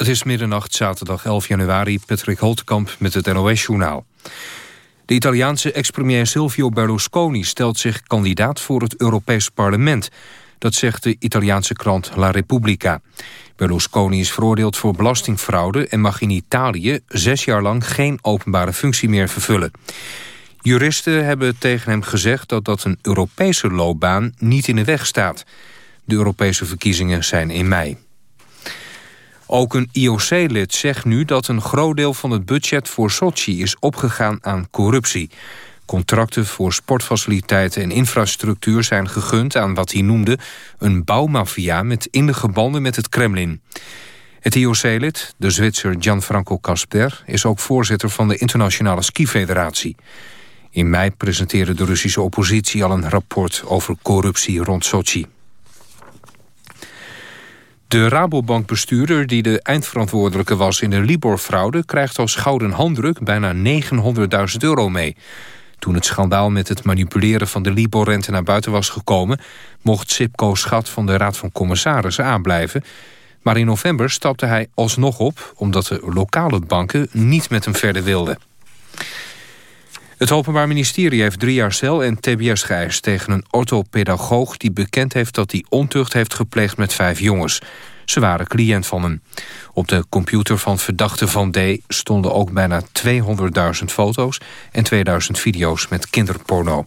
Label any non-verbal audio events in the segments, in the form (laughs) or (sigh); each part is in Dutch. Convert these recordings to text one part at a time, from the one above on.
Het is middernacht, zaterdag 11 januari. Patrick Holtkamp met het NOS-journaal. De Italiaanse ex-premier Silvio Berlusconi stelt zich kandidaat voor het Europees Parlement. Dat zegt de Italiaanse krant La Repubblica. Berlusconi is veroordeeld voor belastingfraude... en mag in Italië zes jaar lang geen openbare functie meer vervullen. Juristen hebben tegen hem gezegd dat dat een Europese loopbaan niet in de weg staat. De Europese verkiezingen zijn in mei. Ook een IOC-lid zegt nu dat een groot deel van het budget voor Sochi is opgegaan aan corruptie. Contracten voor sportfaciliteiten en infrastructuur zijn gegund aan wat hij noemde een bouwmafia met innige banden met het Kremlin. Het IOC-lid, de Zwitser Gianfranco Casper, is ook voorzitter van de Internationale Ski-federatie. In mei presenteerde de Russische oppositie al een rapport over corruptie rond Sochi. De Rabobank-bestuurder die de eindverantwoordelijke was in de Libor-fraude... krijgt als gouden handdruk bijna 900.000 euro mee. Toen het schandaal met het manipuleren van de Libor-rente naar buiten was gekomen... mocht Sipco Schat van de Raad van Commissarissen aanblijven. Maar in november stapte hij alsnog op... omdat de lokale banken niet met hem verder wilden. Het Openbaar Ministerie heeft drie jaar cel en tbs geëist... tegen een orthopedagoog die bekend heeft dat hij ontucht heeft gepleegd met vijf jongens. Ze waren cliënt van hem. Op de computer van verdachte Van D stonden ook bijna 200.000 foto's... en 2000 video's met kinderporno.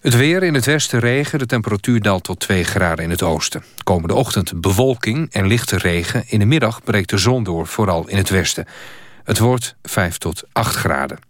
Het weer in het westen regen, de temperatuur daalt tot 2 graden in het oosten. Komende ochtend bewolking en lichte regen. In de middag breekt de zon door, vooral in het westen. Het wordt 5 tot 8 graden.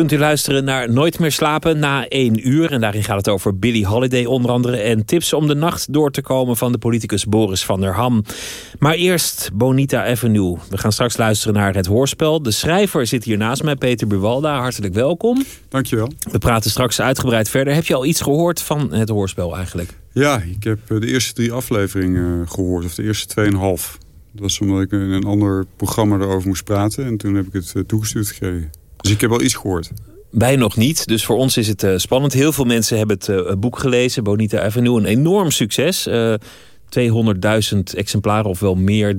Kunt u luisteren naar Nooit meer slapen na één uur. En daarin gaat het over Billie Holiday onder andere. En tips om de nacht door te komen van de politicus Boris van der Ham. Maar eerst Bonita Avenue. We gaan straks luisteren naar het hoorspel. De schrijver zit hier naast mij, Peter Buwalda. Hartelijk welkom. Dankjewel. We praten straks uitgebreid verder. Heb je al iets gehoord van het hoorspel eigenlijk? Ja, ik heb de eerste drie afleveringen gehoord. Of de eerste tweeënhalf. Dat was omdat ik in een ander programma erover moest praten. En toen heb ik het toegestuurd gekregen. Dus ik heb wel iets gehoord. Wij nog niet, dus voor ons is het uh, spannend. Heel veel mensen hebben het uh, boek gelezen, Bonita Avenue. Een enorm succes. Uh, 200.000 exemplaren of wel meer.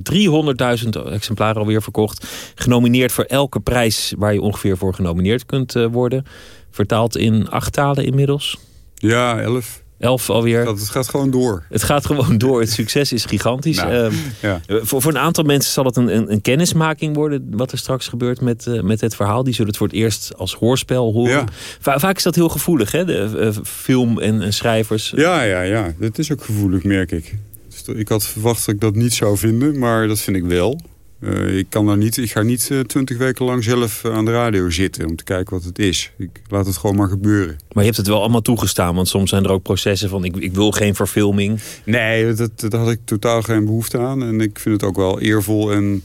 300.000 exemplaren alweer verkocht. Genomineerd voor elke prijs waar je ongeveer voor genomineerd kunt worden. Vertaald in acht talen inmiddels. Ja, elf. Elf alweer. het gaat gewoon door. Het gaat gewoon door. Het succes is gigantisch. Nou, ehm, ja. voor, voor een aantal mensen zal het een, een, een, kennismaking worden. Wat er straks gebeurt met, uh, met het verhaal. Die zullen het voor het eerst als hoorspel horen. Va vaak is dat heel gevoelig, hè? De uh, film en, schrijvers. Ja, ja, ja. Dat is ook gevoelig, merk ik. Dus ik had verwacht dat ik dat niet zou vinden. Maar dat vind ik wel. Uh, ik, kan daar niet, ik ga niet twintig weken lang zelf aan de radio zitten om te kijken wat het is. Ik laat het gewoon maar gebeuren. Maar je hebt het wel allemaal toegestaan, want soms zijn er ook processen van ik, ik wil geen verfilming. Nee, dat, dat had ik totaal geen behoefte aan. En ik vind het ook wel eervol en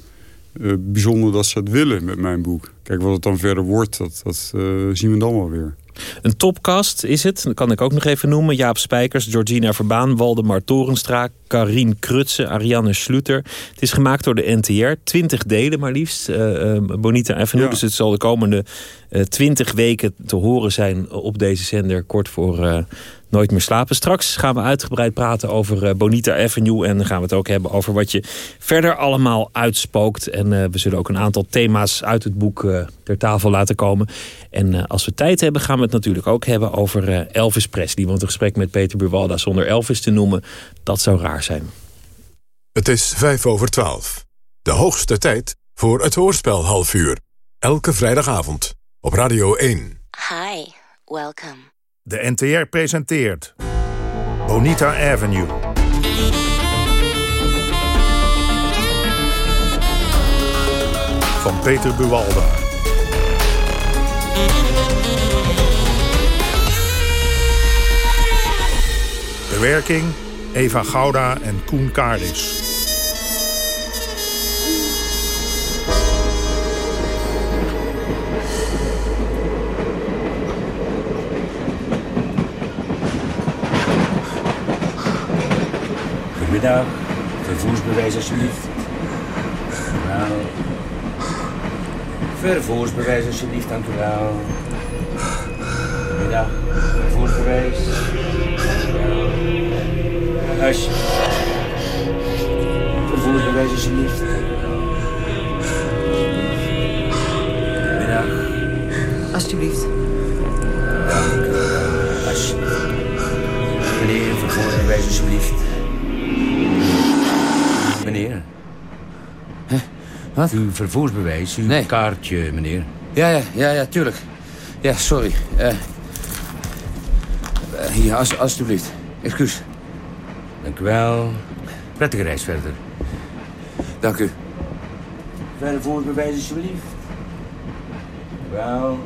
uh, bijzonder dat ze het willen met mijn boek. Kijk, wat het dan verder wordt, dat, dat uh, zien we dan wel weer. Een topcast is het, dat kan ik ook nog even noemen. Jaap Spijkers, Georgina Verbaan, Waldemar Torenstra, Karien Krutse, Ariane Schluter. Het is gemaakt door de NTR, 20 delen maar liefst. Uh, uh, Bonita Avenue, ja. dus het zal de komende uh, 20 weken te horen zijn op deze zender. Kort voor Nooit meer slapen. Straks gaan we uitgebreid praten over uh, Bonita Avenue. En dan gaan we het ook hebben over wat je verder allemaal uitspookt. En uh, we zullen ook een aantal thema's uit het boek uh, ter tafel laten komen. En als we tijd hebben, gaan we het natuurlijk ook hebben over Elvis Presley. Want een gesprek met Peter Buwalda zonder Elvis te noemen, dat zou raar zijn. Het is vijf over twaalf. De hoogste tijd voor het hoorspel half uur. Elke vrijdagavond op Radio 1. Hi, welcome. De NTR presenteert Bonita Avenue. Van Peter Buwalda. Bewerking Eva Gouda en Koen Kaardis. Goedemiddag, vervoersbewijs alsjeblieft. Nou. Vervoersbewijs alsjeblieft, dank u wel. Goedemiddag, vervoersbewijs. Alsje. Vervoersbewijs alsjeblieft. Goedemiddag. Alsjeblieft. Dank u wel. Alsjeblieft. Meneer, vervoersbewijs alsjeblieft. Meneer. Wat? Uw vervoersbewijs, uw Nee. kaartje, meneer. Ja, ja, ja, ja, tuurlijk. Ja, sorry. Eh eh, hier, als, alsjeblieft. Excuus. Dank u wel. Prettige reis verder. Dank u. Vervoersbewijs alsjeblieft. Wel.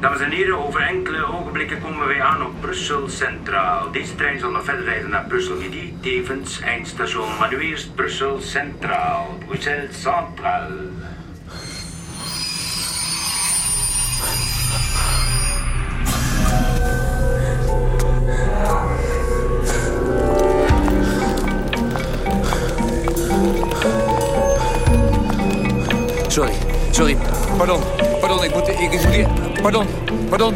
Dames en heren, over enkele ogenblikken komen wij aan op Brussel Centraal. Deze trein zal nog verder rijden naar Brussel Midi, tevens eindstation. Maar nu eerst Brussel Centraal. Brussel Centraal. Sorry, sorry. Pardon, pardon, ik moet... Ik, ik hier... Pardon, pardon.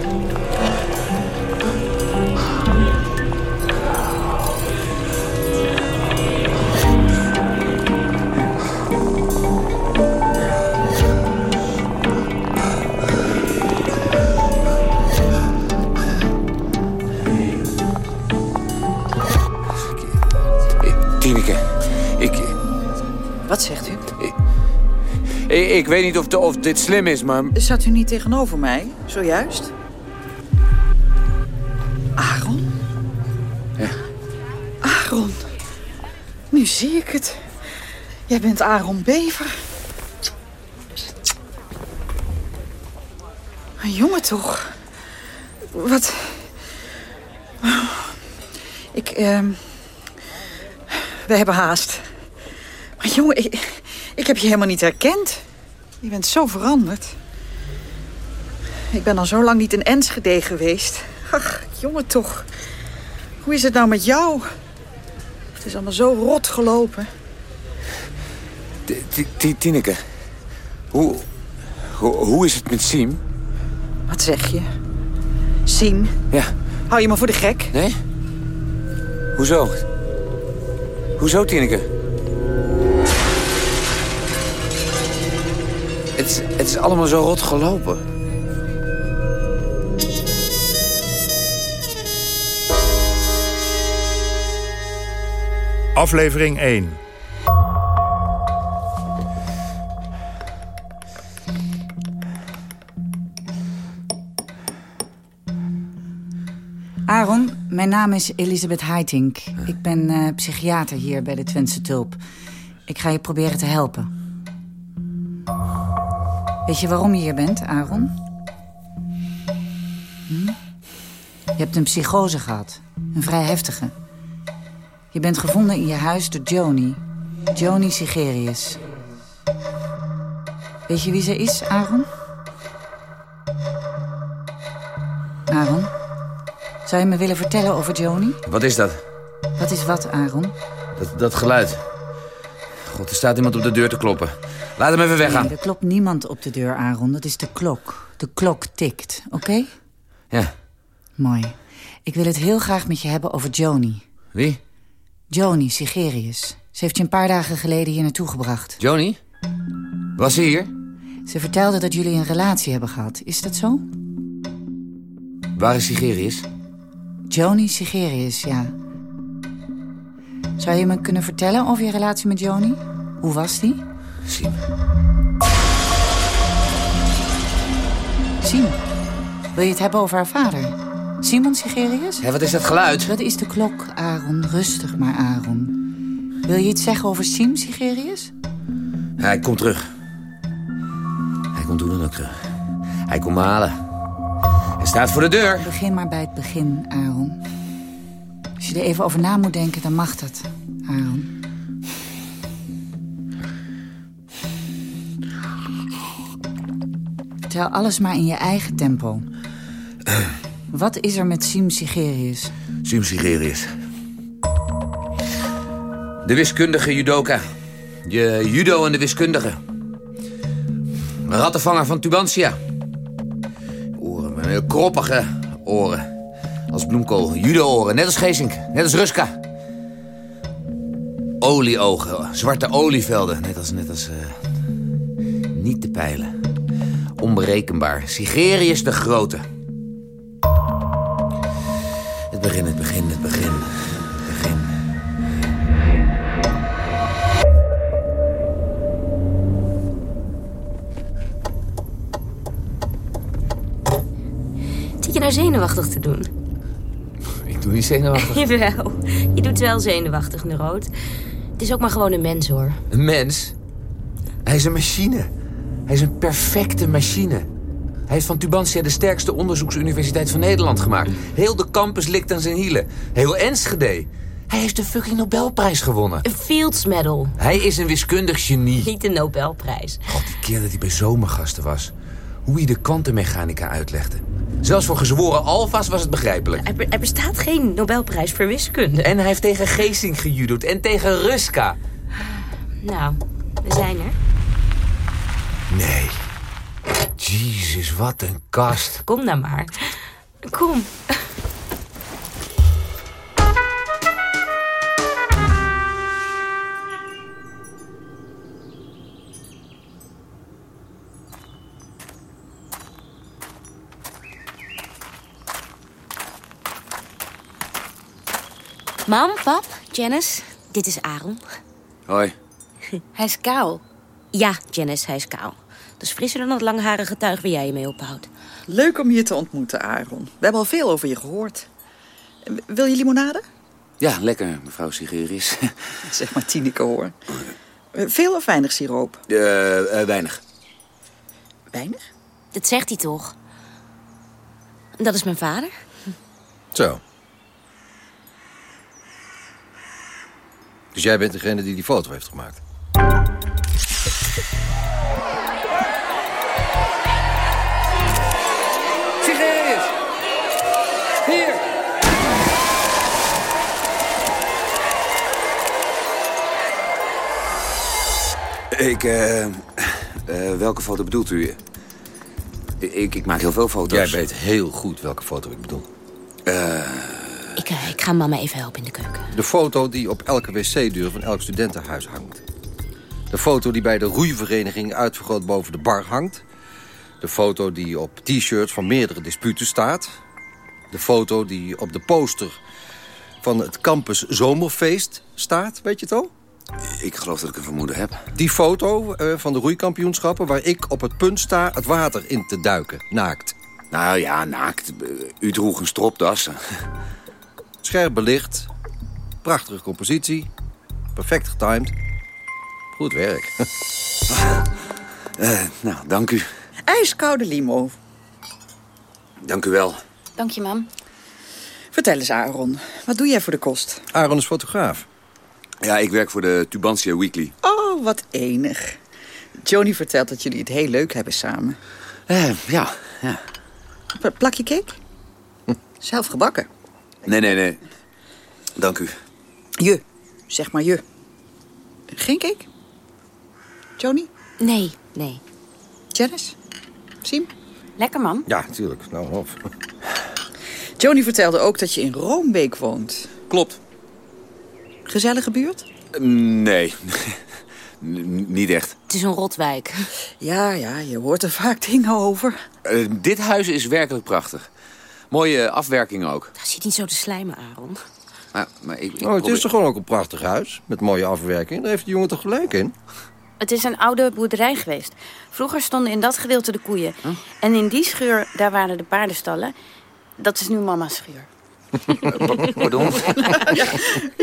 Ik- Tineke, ik, Wat zegt u? Ik, ik weet niet of, de- of dit slim is, maar... Zat u niet tegenover mij, zojuist? Aaron? Ja. Aaron. Nu zie ik het. Jij bent Aaron Bever. Een jongen toch? Wat... Ik, ehm... We hebben haast. Maar jongen, ik, ik heb je helemaal niet herkend. Je bent zo veranderd. Ik ben al zo lang niet in Enschede geweest. Ach, jongen toch. Hoe is het nou met jou? Het is allemaal zo rot gelopen. Tineke, hoe, hoe, hoe is het met Siem? Wat zeg je? Siem, Ja, hou je me voor de gek? nee? Hoezo? Hoezo, Tineke? Het is, het is allemaal zo rot gelopen. Aflevering 1. Aaron, mijn naam is Elisabeth Heitink. Ik ben eh, psychiater hier bij de Twentse Tulp. Ik ga je proberen te helpen. Weet je waarom je hier bent, Aaron? Hm? Je hebt een psychose gehad. Een vrij heftige. Je bent gevonden in je huis door Joni. Joni Sigerius. Weet je wie ze is, Aaron? Aaron? Zou je me willen vertellen over Joni? Wat is dat? Wat is wat, Aaron? Dat, dat geluid. God, er staat iemand op de deur te kloppen. Laat hem even weggaan. Nee, er klopt niemand op de deur, Aaron. Dat is de klok. De klok tikt, oké? Ja, Mooi. Ik wil het heel graag met je hebben over Joni. wie? Joni Sigerius. Ze heeft je een paar dagen geleden hier naartoe gebracht. Joni? Was hij hier? Ze vertelde dat jullie een relatie hebben gehad. Is dat zo? Waar is Sigerius? Joni Sigerius, ja. Zou je me kunnen vertellen over je relatie met Joni? Hoe was die? Siem. Siem, wil je het hebben over haar vader? Simon Sigerius? Hé, wat is dat geluid? Dat is de klok, Aaron. Rustig maar, Aaron. Wil je iets zeggen over Sim Sigerius? Hij komt terug. Hij komt hoe dan ook terug. Hij komt me halen. Hij staat voor de deur. Begin maar bij het begin, Aaron. Als je er even over na moet denken, dan mag dat, Aaron. Vertel alles maar in je eigen tempo. Wat is er met Sim Sigerius? Sim Sigerius. De wiskundige judoka. Je judo en de wiskundige. Rattenvanger van Tubantia. Oren, kroppige oren. Als bloemkool. Judo-oren, net als Geesink. Net als Ruska. Olieogen, zwarte olievelden. Net als, net als... eh, niet te peilen. Onberekenbaar. Sigerius de Grote. Het begin, het begin, het begin. Het begin. Zit je nou zenuwachtig te doen? Ik doe niet zenuwachtig. (laughs) Jawel, je doet wel zenuwachtig, Nerood. Het is ook maar gewoon een mens, hoor. Een mens? Hij is een machine. Hij is een perfecte machine. Hij heeft van Tubantia de sterkste onderzoeksuniversiteit van Nederland gemaakt. Heel de campus likt aan zijn hielen. Heel Enschede. Hij heeft de fucking Nobelprijs gewonnen. Een Fields Medal. Hij is een wiskundig genie. Niet de Nobelprijs. God, die keer dat hij bij zomergasten was. Hoe hij de kwantummechanica uitlegde. Zelfs voor gezworen alfa's was het begrijpelijk. Er, er bestaat geen Nobelprijs voor wiskunde. En hij heeft tegen Geesink gejudo'd en tegen Ruska. Nou, we zijn er. Nee. Jezus, wat een kast. Kom nou maar. Kom. Mam, pap, Janice, dit is Aaron. Hoi. Hij is kaal. Ja, Janice, hij is kaal. Dat is frisser dan dat langharige tuig waar jij je mee ophoudt. Leuk om je te ontmoeten, Aaron. We hebben al veel over je gehoord. Wil je limonade? Ja, lekker, mevrouw Sigerius. (laughs) Zeg maar Tineke, hoor. Veel of weinig siroop? Eh, weinig. Weinig? Dat zegt hij toch? Dat is mijn vader. Zo. Dus jij bent degene die die foto heeft gemaakt? Ik, eh... eh, welke foto bedoelt u? Ik, ik maak heel veel foto's. Jij weet heel goed welke foto ik bedoel. Ik, eh, ik ga mama even helpen in de keuken. De foto die op elke wc-deur van elk studentenhuis hangt. De foto die bij de roeivereniging uitvergroot boven de bar hangt. De foto die op t-shirts van meerdere disputen staat. De foto die op de poster van het campus zomerfeest staat. Weet je het al? Ik geloof dat ik een vermoeden heb. Die foto eh, van de roeikampioenschappen... waar ik op het punt sta het water in te duiken, naakt. Nou ja, naakt. U droeg een stropdas. (laughs) Scherp belicht. Prachtige compositie. Perfect getimed. Goed werk. (laughs) Eh, nou, dank u. IJskoude limo. Dank u wel. Dank je, mam. Vertel eens, Aaron. Wat doe jij voor de kost? Aaron is fotograaf. Ja, ik werk voor de Tubantia Weekly. Oh, wat enig. Joni vertelt dat jullie het heel leuk hebben samen. Eh, ja, ja. P- Plakje cake? (laughs) Zelf gebakken. Nee, nee, nee. Dank u. Je. Zeg maar je. Geen cake? Joni? Nee, nee. Janice? Siem? Lekker, mam. Ja, natuurlijk. Nou, of. Joni vertelde ook dat je in Roombeek woont. Klopt. Gezellige buurt? Nee. (laughs) N- niet echt. Het is een rotwijk. Ja, ja, je hoort er vaak dingen over. Eh, dit huis is werkelijk prachtig. Mooie afwerking ook. Zit niet zo te slijmen, Aaron. Maar, maar ik, ik Oh, het probeer- is toch gewoon ook een prachtig huis? Met mooie afwerking. Daar heeft de jongen toch gelijk in? Het is een oude boerderij geweest. Vroeger stonden in dat gedeelte de koeien. En in die schuur, daar waren de paardenstallen. Dat is nu mama's schuur. (laughs) Pardon? ja,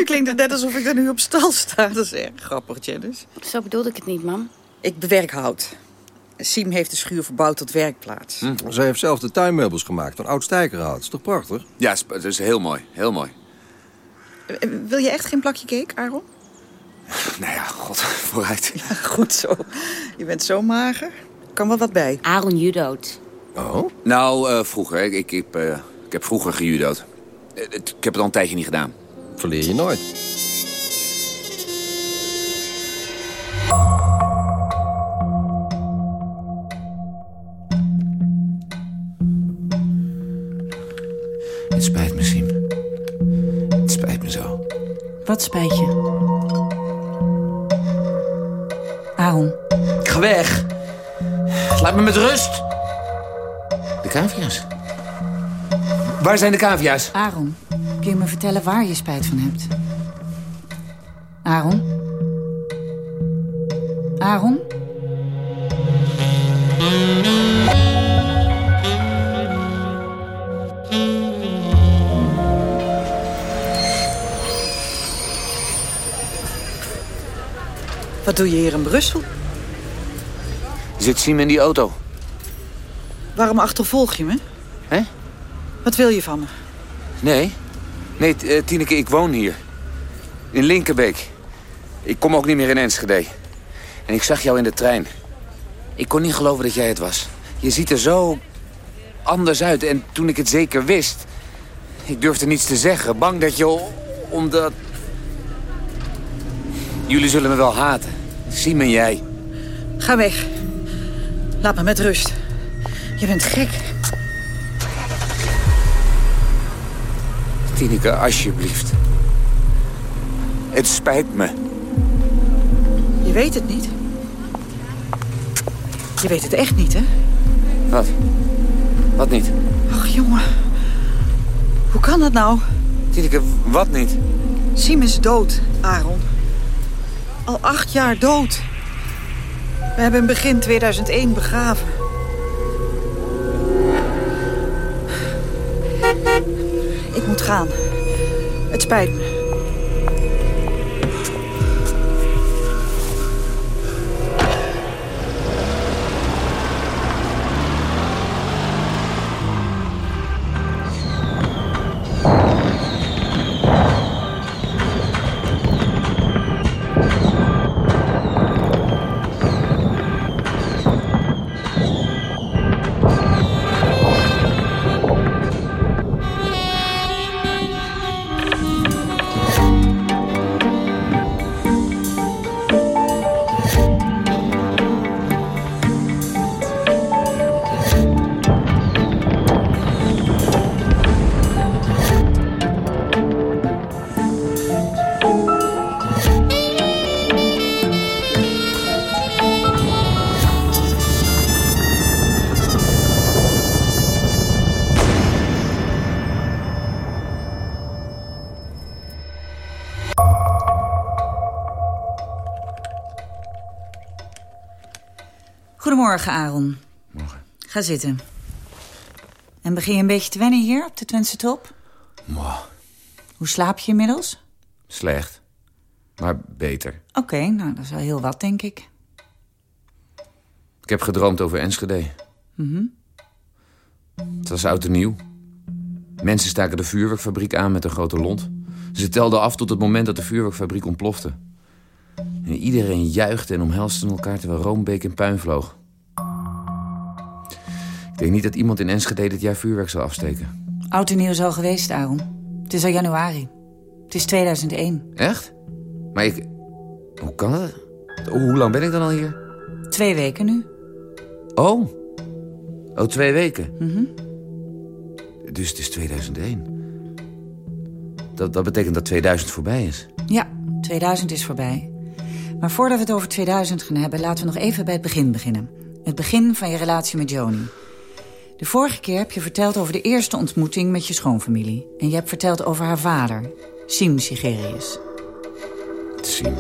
klinkt het net alsof ik er nu op stal sta. Dat is erg grappig, Janice. Zo bedoelde ik het niet, mam. Ik bewerk hout. Siem heeft de schuur verbouwd tot werkplaats. Hm. Zij heeft zelf de tuinmeubels gemaakt van oud stijkerhout. is toch prachtig? Ja, het is heel mooi. Heel mooi. Eh, Wil je echt geen plakje cake, Aaron? Nou ja, god, (laughs) vooruit. Ja, goed zo. Je bent zo mager. Kan wel wat bij. Aaron judoot. Oh? Nou, eh, vroeger. Ik, ik, heb, eh, ik heb vroeger gejudo'd. Eh, Ik heb het al een tijdje niet gedaan. Verleer je nooit. Het spijt me, Siem. Het spijt me zo. Wat spijt je? Aaron, Ga weg. Laat me met rust. De cavia's. Waar zijn de cavia's? Aaron, kun je me vertellen waar je spijt van hebt? Aaron? Aaron? Wat doe je hier in Brussel? Zit Siem in die auto? Waarom achtervolg je me? Wat wil je van me? Nee. Nee, eh, Tineke, ik woon hier. In Linkerbeek. Ik kom ook niet meer in Enschede. En ik zag jou in de trein. Ik kon niet geloven dat jij het was. Je ziet er zo anders uit. En toen ik het zeker wist... Ik durfde niets te zeggen. Bang dat je... Omdat... Jullie zullen me wel haten. Siem en jij. Ga weg. Laat me met rust. Je bent gek. Tineke, alsjeblieft. Het spijt me. Je weet het niet. Je weet het echt niet, hè? Wat? Wat niet? Ach, jongen. Hoe kan dat nou? Tineke, wat niet? Siem is dood, Aaron. Al acht jaar dood. We hebben hem begin 2001 begraven. Gaan. Het spijt me. Goedemorgen, Aaron. Morgen. Ga zitten. En begin je een beetje te wennen hier op de Twentse top? Mwah, Hoe slaap je inmiddels? slecht. Maar beter. Oké, nou, dat is wel heel wat, denk ik. Ik heb gedroomd over Enschede. Mhm. Het was oud en nieuw. Mensen staken de vuurwerkfabriek aan met een grote lont. Ze telden af tot het moment dat de vuurwerkfabriek ontplofte. En iedereen juichte en omhelste elkaar terwijl roombeek in puin vloog. Ik denk niet dat iemand in Enschede dit jaar vuurwerk zal afsteken. Oud en nieuw is al geweest, Aaron. Het is al januari. Het is 2001. Echt? Maar ik... Hoe kan dat? Hoe lang ben ik dan al hier? Twee weken nu. Oh. Oh, twee weken. Mhm. Dus het is 2001. Dat, dat betekent dat 2000 voorbij is. Ja, 2000 is voorbij. Maar voordat we het over 2000 gaan hebben... laten we nog even bij het begin beginnen. Het begin van je relatie met Joni. De vorige keer heb je verteld over de eerste ontmoeting met je schoonfamilie. En je hebt verteld over haar vader. Siem Sigerius. Siem.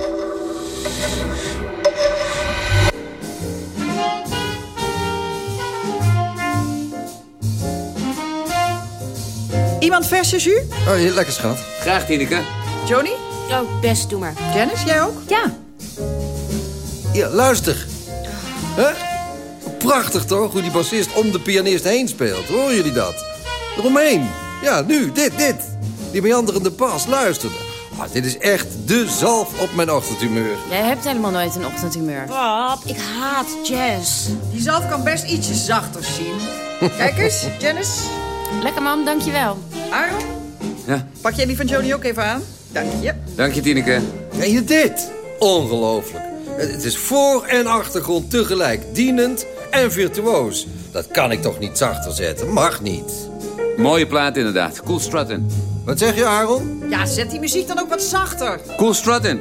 Iemand verse jus? Oh, lekker schat. Graag, Tineke. Joni? Oh, best, doe maar. Janice, jij ook? Ja. Ja, luister. Huh? Prachtig toch, hoe die bassist om de pianist heen speelt. Horen jullie dat? Eromheen. Ja, nu, dit, dit. Die meanderende pas, luister. Oh, dit is echt de zalf op mijn ochtendhumeur. Jij hebt helemaal nooit een ochtendhumeur. Pap, ik haat jazz. Die zalf kan best ietsje zachter zien. (laughs) Kijk eens, Janice. Lekker man, dankjewel. Aaron, Ja, pak jij die van Joni ook even aan? Dank je. dank je, Tineke. Ken je dit? Ongelooflijk. Het is voor- en achtergrond tegelijk. Dienend en virtuoos. Dat kan ik toch niet zachter zetten? Mag niet. Mooie plaat inderdaad. Cool Strutting. Wat zeg je, Aaron? Ja, zet die muziek dan ook wat zachter. Cool Strutting.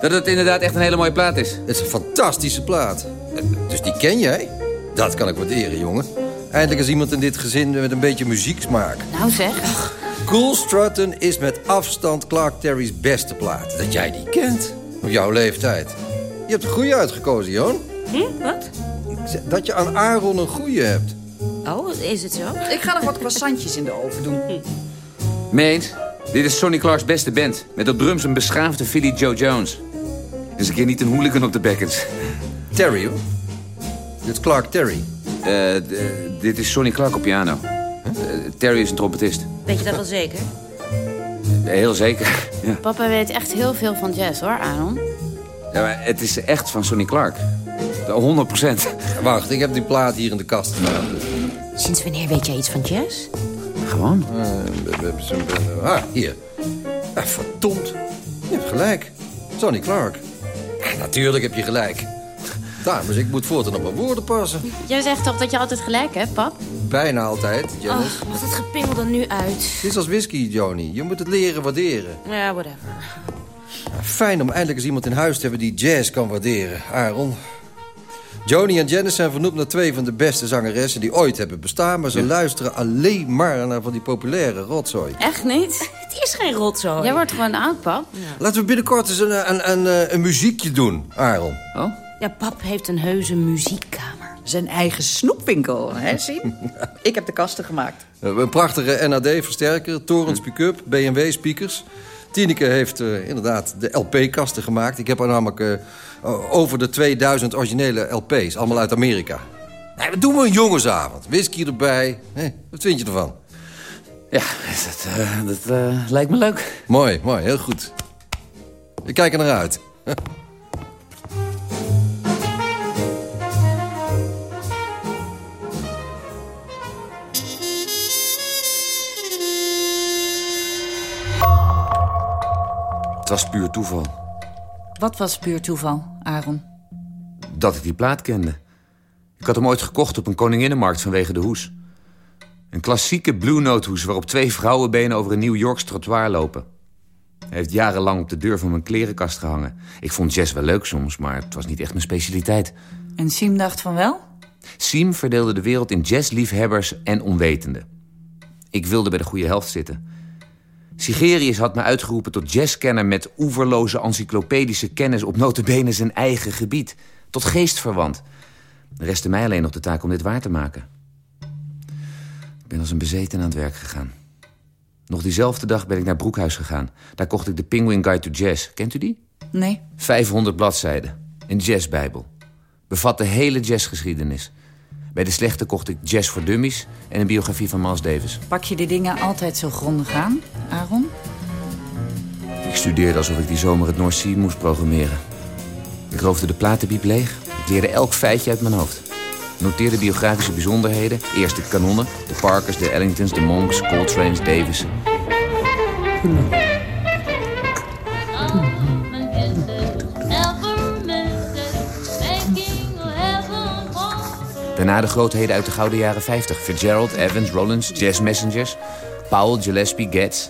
Dat het inderdaad echt een hele mooie plaat is. Het is een fantastische plaat. Eh, Dus die ken jij? Dat kan ik waarderen, jongen. Eindelijk is iemand in dit gezin met een beetje muzieksmaak. Nou zeg. Cool Strutton is met afstand Clark Terry's beste plaat. Dat jij die kent. Op jouw leeftijd. Je hebt een goede uitgekozen, Joon. Hm, wat? Dat je aan Aaron een goede hebt. Oh, is het zo? Ik ga nog wat croissantjes in de oven doen. Meent, dit is Sonny Clark's beste band. Met op drums een beschaafde Philly Joe Jones. Dus een keer niet een hooligan op de bekkens. Terry, hoor. Dit is Clark Terry. Eh, d- dit is Sonny Clark op piano. Eh, Terry is een trompetist. Weet je dat wel zeker? Eh, heel zeker. Ja. Papa weet echt heel veel van jazz hoor, Aaron. Ja, maar het is echt van Sonny Clark. 100 procent. Wacht, ik heb die plaat hier in de kast. Sinds wanneer weet jij iets van jazz? Gewoon. Ah, hier. Ah, verdomd. Je hebt gelijk. Sonny Clark. Ah, natuurlijk heb je gelijk. Dames, ik moet voortaan op mijn woorden passen. Jij zegt toch dat je altijd gelijk hebt, pap? Bijna altijd, Janice. Ach, wat het gepingel er nu uit. Het is als whisky, Joni. Je moet het leren waarderen. Ja, whatever. Fijn om eindelijk eens iemand in huis te hebben die jazz kan waarderen. Aaron. Joni en Janice zijn vernoemd naar twee van de beste zangeressen die ooit hebben bestaan... maar ze luisteren alleen maar naar van die populaire rotzooi. Echt niet? (laughs) Het is geen rotzooi. Jij wordt gewoon oud, pap. Laten we binnenkort eens een, een, een, een, een muziekje doen, Aaron. Oh? Ja, pap heeft een heuse muziekkamer. Zijn eigen snoepwinkel, hè, Siem? (laughs) Ik heb de kasten gemaakt. Eh, Een prachtige NAD-versterker, torens pick-up, BMW-speakers. Tineke heeft eh, inderdaad de LP-kasten gemaakt. Ik heb er namelijk eh, over de 2000 originele LP's, allemaal uit Amerika. Nee, wat doen we een jongensavond? Whisky erbij. Wat vind je ervan? Ja, dat, eh, dat lijkt me leuk. Mooi, mooi, heel goed. Ik kijk er naar uit. (laughs) Het was puur toeval Wat was puur toeval, Aaron? dat ik die plaat kende. Ik had hem ooit gekocht op een koninginnenmarkt vanwege de hoes. Een klassieke Blue Note hoes waarop twee vrouwenbenen over een New Yorks trottoir lopen. Hij heeft jarenlang op de deur van mijn klerenkast gehangen. Ik vond jazz wel leuk soms, maar het was niet echt mijn specialiteit. En Siem dacht van wel? Siem verdeelde de wereld in jazzliefhebbers en onwetenden. Ik wilde bij de goede helft zitten. Sigerius had me uitgeroepen tot jazzkenner met oeverloze encyclopedische kennis op notabene zijn eigen gebied. Tot geestverwant. Er restte mij alleen nog de taak om dit waar te maken. Ik ben als een bezeten aan het werk gegaan. Nog diezelfde dag ben ik naar Broekhuis gegaan. Daar kocht ik de Penguin Guide to Jazz. Kent u die? Nee. 500 bladzijden. Een jazzbijbel. Bevat de hele jazzgeschiedenis. Bij de slechte kocht ik Jazz voor Dummies en een biografie van Miles Davis. Pak je die dingen altijd zo grondig aan, Aaron? Ik studeerde alsof ik die zomer het North Sea moest programmeren. Ik roofde de platenbiep leeg. Ik leerde elk feitje uit mijn hoofd. Noteerde biografische bijzonderheden. Eerst de kanonnen, de Parkers, de Ellingtons, de Monks, Coltrane's, Davis. Daarna de grootheden uit de gouden jaren 50. Fitzgerald, Evans, Rollins, Jazz Messengers, Powell, Gillespie, Getz.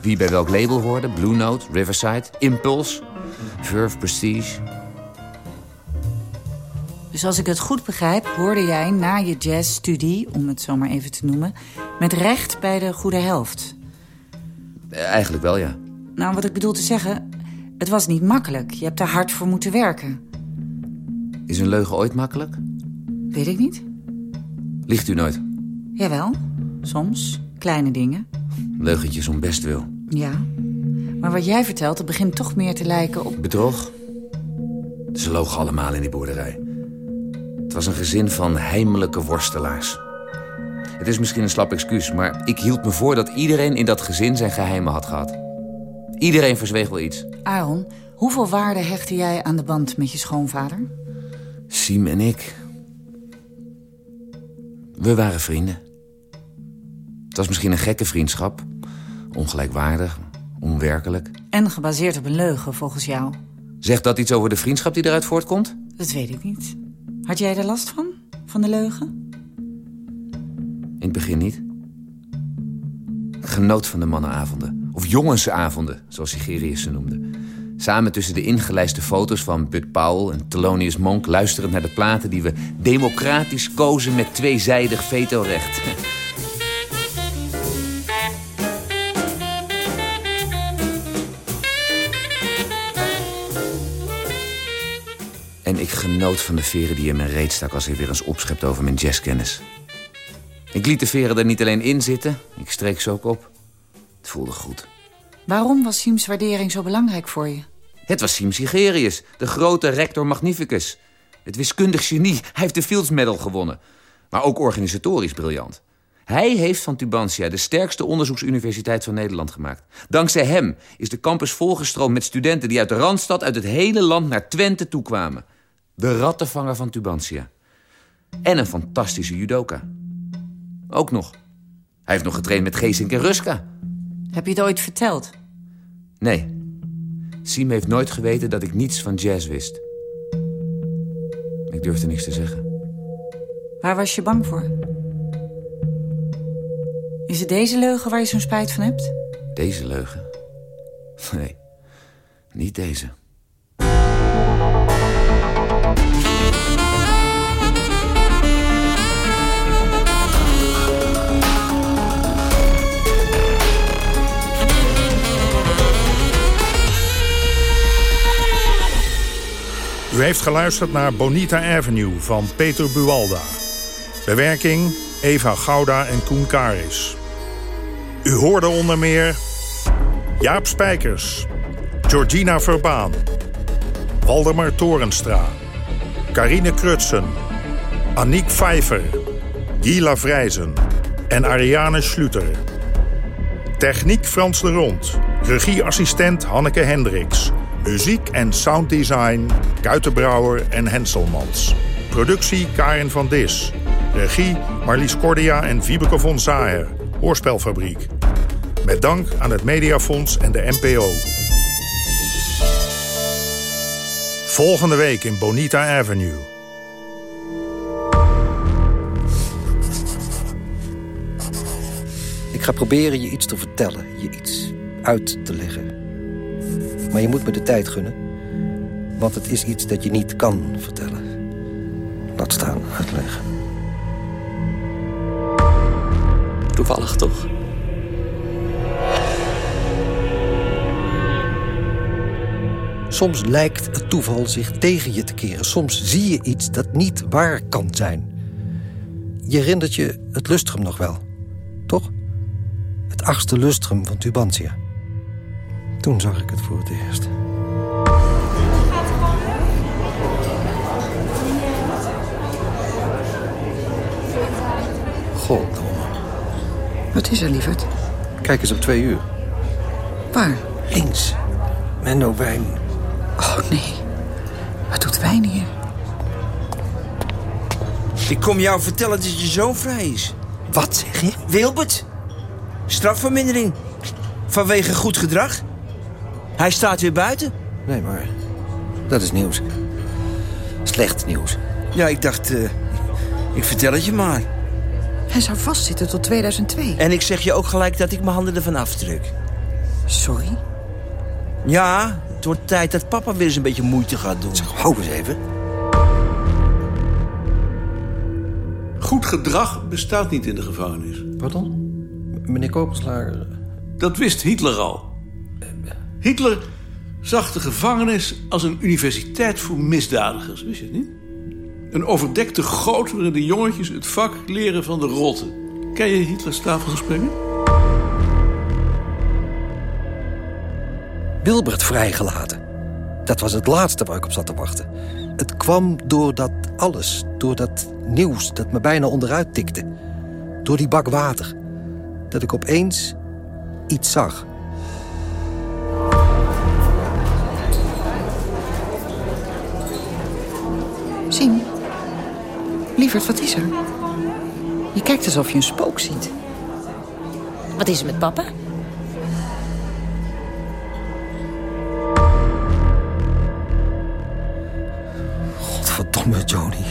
Wie bij welk label hoorde, Blue Note, Riverside, Impulse, Verve, Prestige. Dus als ik het goed begrijp, hoorde jij na je jazzstudie, om het zo maar even te noemen, met recht bij de goede helft. Eh, eigenlijk wel, ja. Nou, wat ik bedoel te zeggen... het was niet makkelijk. Je hebt er hard voor moeten werken. Is een leugen ooit makkelijk? Weet ik niet. Ligt u nooit? Jawel, soms. Kleine dingen. Leugentjes om best wil. Ja. Maar wat jij vertelt, dat begint toch meer te lijken op... Bedrog? Ze logen allemaal in die boerderij. Het was een gezin van heimelijke worstelaars. Het is misschien een slap excuus, maar ik hield me voor dat iedereen in dat gezin zijn geheimen had gehad. Iedereen verzweeg wel iets. Aaron, hoeveel waarde hechtte jij aan de band met je schoonvader? Siem en ik. We waren vrienden. Het was misschien een gekke vriendschap. Ongelijkwaardig, onwerkelijk. En gebaseerd op een leugen, volgens jou. Zegt dat iets over de vriendschap die eruit voortkomt? Dat weet ik niet. Had jij er last van? Van de leugen? In het begin niet. Genoot van de mannenavonden. Of jongensavonden, zoals Sigerius ze noemde. Samen tussen de ingelijste foto's van Bud Powell en Thelonious Monk... luisterend naar de platen die we democratisch kozen met tweezijdig vetorecht. En ik genoot van de veren die in mijn reet stak... als hij weer eens opschept over mijn jazzkennis. Ik liet de veren er niet alleen in zitten, ik streek ze ook op. Het voelde goed. Waarom was Siems waardering zo belangrijk voor je? Het was Siem Sigerius, de grote rector magnificus. Het wiskundig genie. Hij heeft de Fields Medal gewonnen. Maar ook organisatorisch briljant. Hij heeft van Tubantia de sterkste onderzoeksuniversiteit van Nederland gemaakt. Dankzij hem is de campus volgestroomd met studenten... die uit de Randstad uit het hele land naar Twente toekwamen. De rattenvanger van Tubantia. En een fantastische judoka. Ook nog. Hij heeft nog getraind met Geesink en Ruska. Heb je het ooit verteld? Nee. Siem heeft nooit geweten dat ik niets van jazz wist. Ik durfde niks te zeggen. Waar was je bang voor? Is het deze leugen waar je zo'n spijt van hebt? Deze leugen? Nee, niet deze. U heeft geluisterd naar Bonita Avenue van Peter Buwalda. Bewerking Eva Gouda en Koen Karis. U hoorde onder meer Jaap Spijkers, Georgina Verbaan, Waldemar Torenstra, Carine Krutsen, Aniek Vijver, Gila Vrijzen en Ariane Schluter. Techniek Frans de Rond, regieassistent Hanneke Hendricks... Muziek en sounddesign Kuitenbrouwer en Henselmans. Productie Karin van Dis. Regie Marlies Cordia en Wiebeke von Zaher. Hoorspelfabriek. Met dank aan het Mediafonds en de NPO. Volgende week in Bonita Avenue. Ik ga proberen je iets te vertellen, je iets uit te leggen. Maar je moet me de tijd gunnen. Want het is iets dat je niet kan vertellen. Laat staan, uitleggen. Toevallig toch? Soms lijkt het toeval zich tegen je te keren. Soms zie je iets dat niet waar kan zijn. Je herinnert je het lustrum nog wel, toch? Het achtste lustrum van Tubantia. Toen zag ik het voor het eerst. Goddomme. Wat is er, lieverd? Kijk eens op twee uur. Waar? Links. Menno Wijn. Oh, nee. Wat doet wijn hier? Ik kom jou vertellen dat je zoon vrij is. Wat zeg je? Wilbert. Strafvermindering. Vanwege goed gedrag. Hij staat weer buiten. Nee, maar dat is nieuws. Slecht nieuws. Ja, ik dacht, eh, ik vertel het je maar. Hij zou vastzitten tot 2002. En ik zeg je ook gelijk dat ik mijn handen ervan afdruk. Sorry? Ja, het wordt tijd dat papa weer eens een beetje moeite gaat doen. Zeg, hou eens even. Goed gedrag bestaat niet in de gevangenis. Pardon? Meneer Koperslaar... Dat wist Hitler al. Hitler zag de gevangenis als een universiteit voor misdadigers. Wist je het niet? Een overdekte goot waarin de jongetjes het vak leren van de rotten. Ken je Hitlers tafelgesprekken? Wilbert vrijgelaten. Dat was het laatste waar ik op zat te wachten. Het kwam door dat alles, door dat nieuws dat me bijna onderuit tikte. Door die bak water. Dat ik opeens iets zag. Sien, lieverd, wat is er? Je kijkt alsof je een spook ziet. Wat is er met papa? Godverdomme, Joni.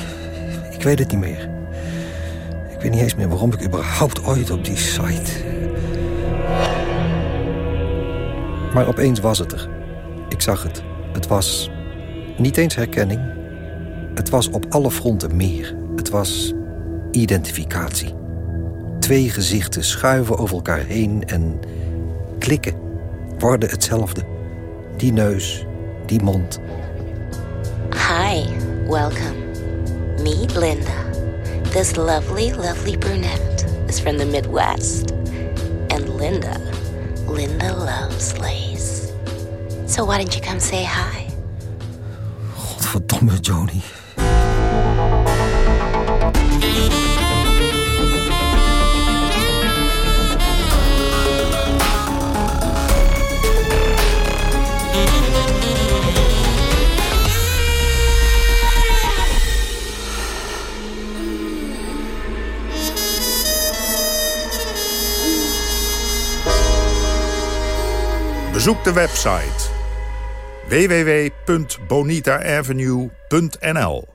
Ik weet het niet meer. Ik weet niet eens meer waarom ik überhaupt ooit op die site... Maar opeens was het er. Ik zag het. Het was niet eens herkenning. Het was op alle fronten meer. Het was identificatie. Twee gezichten schuiven over elkaar heen en klikken. Worden hetzelfde. Die neus, die mond. Hi, welcome. Meet Linda. This lovely, lovely brunette is from the Midwest. And Linda, Linda loves lace. So why didn't you come say hi? Godverdomme, Joni. Bezoek de website www.bonitaavenue.nl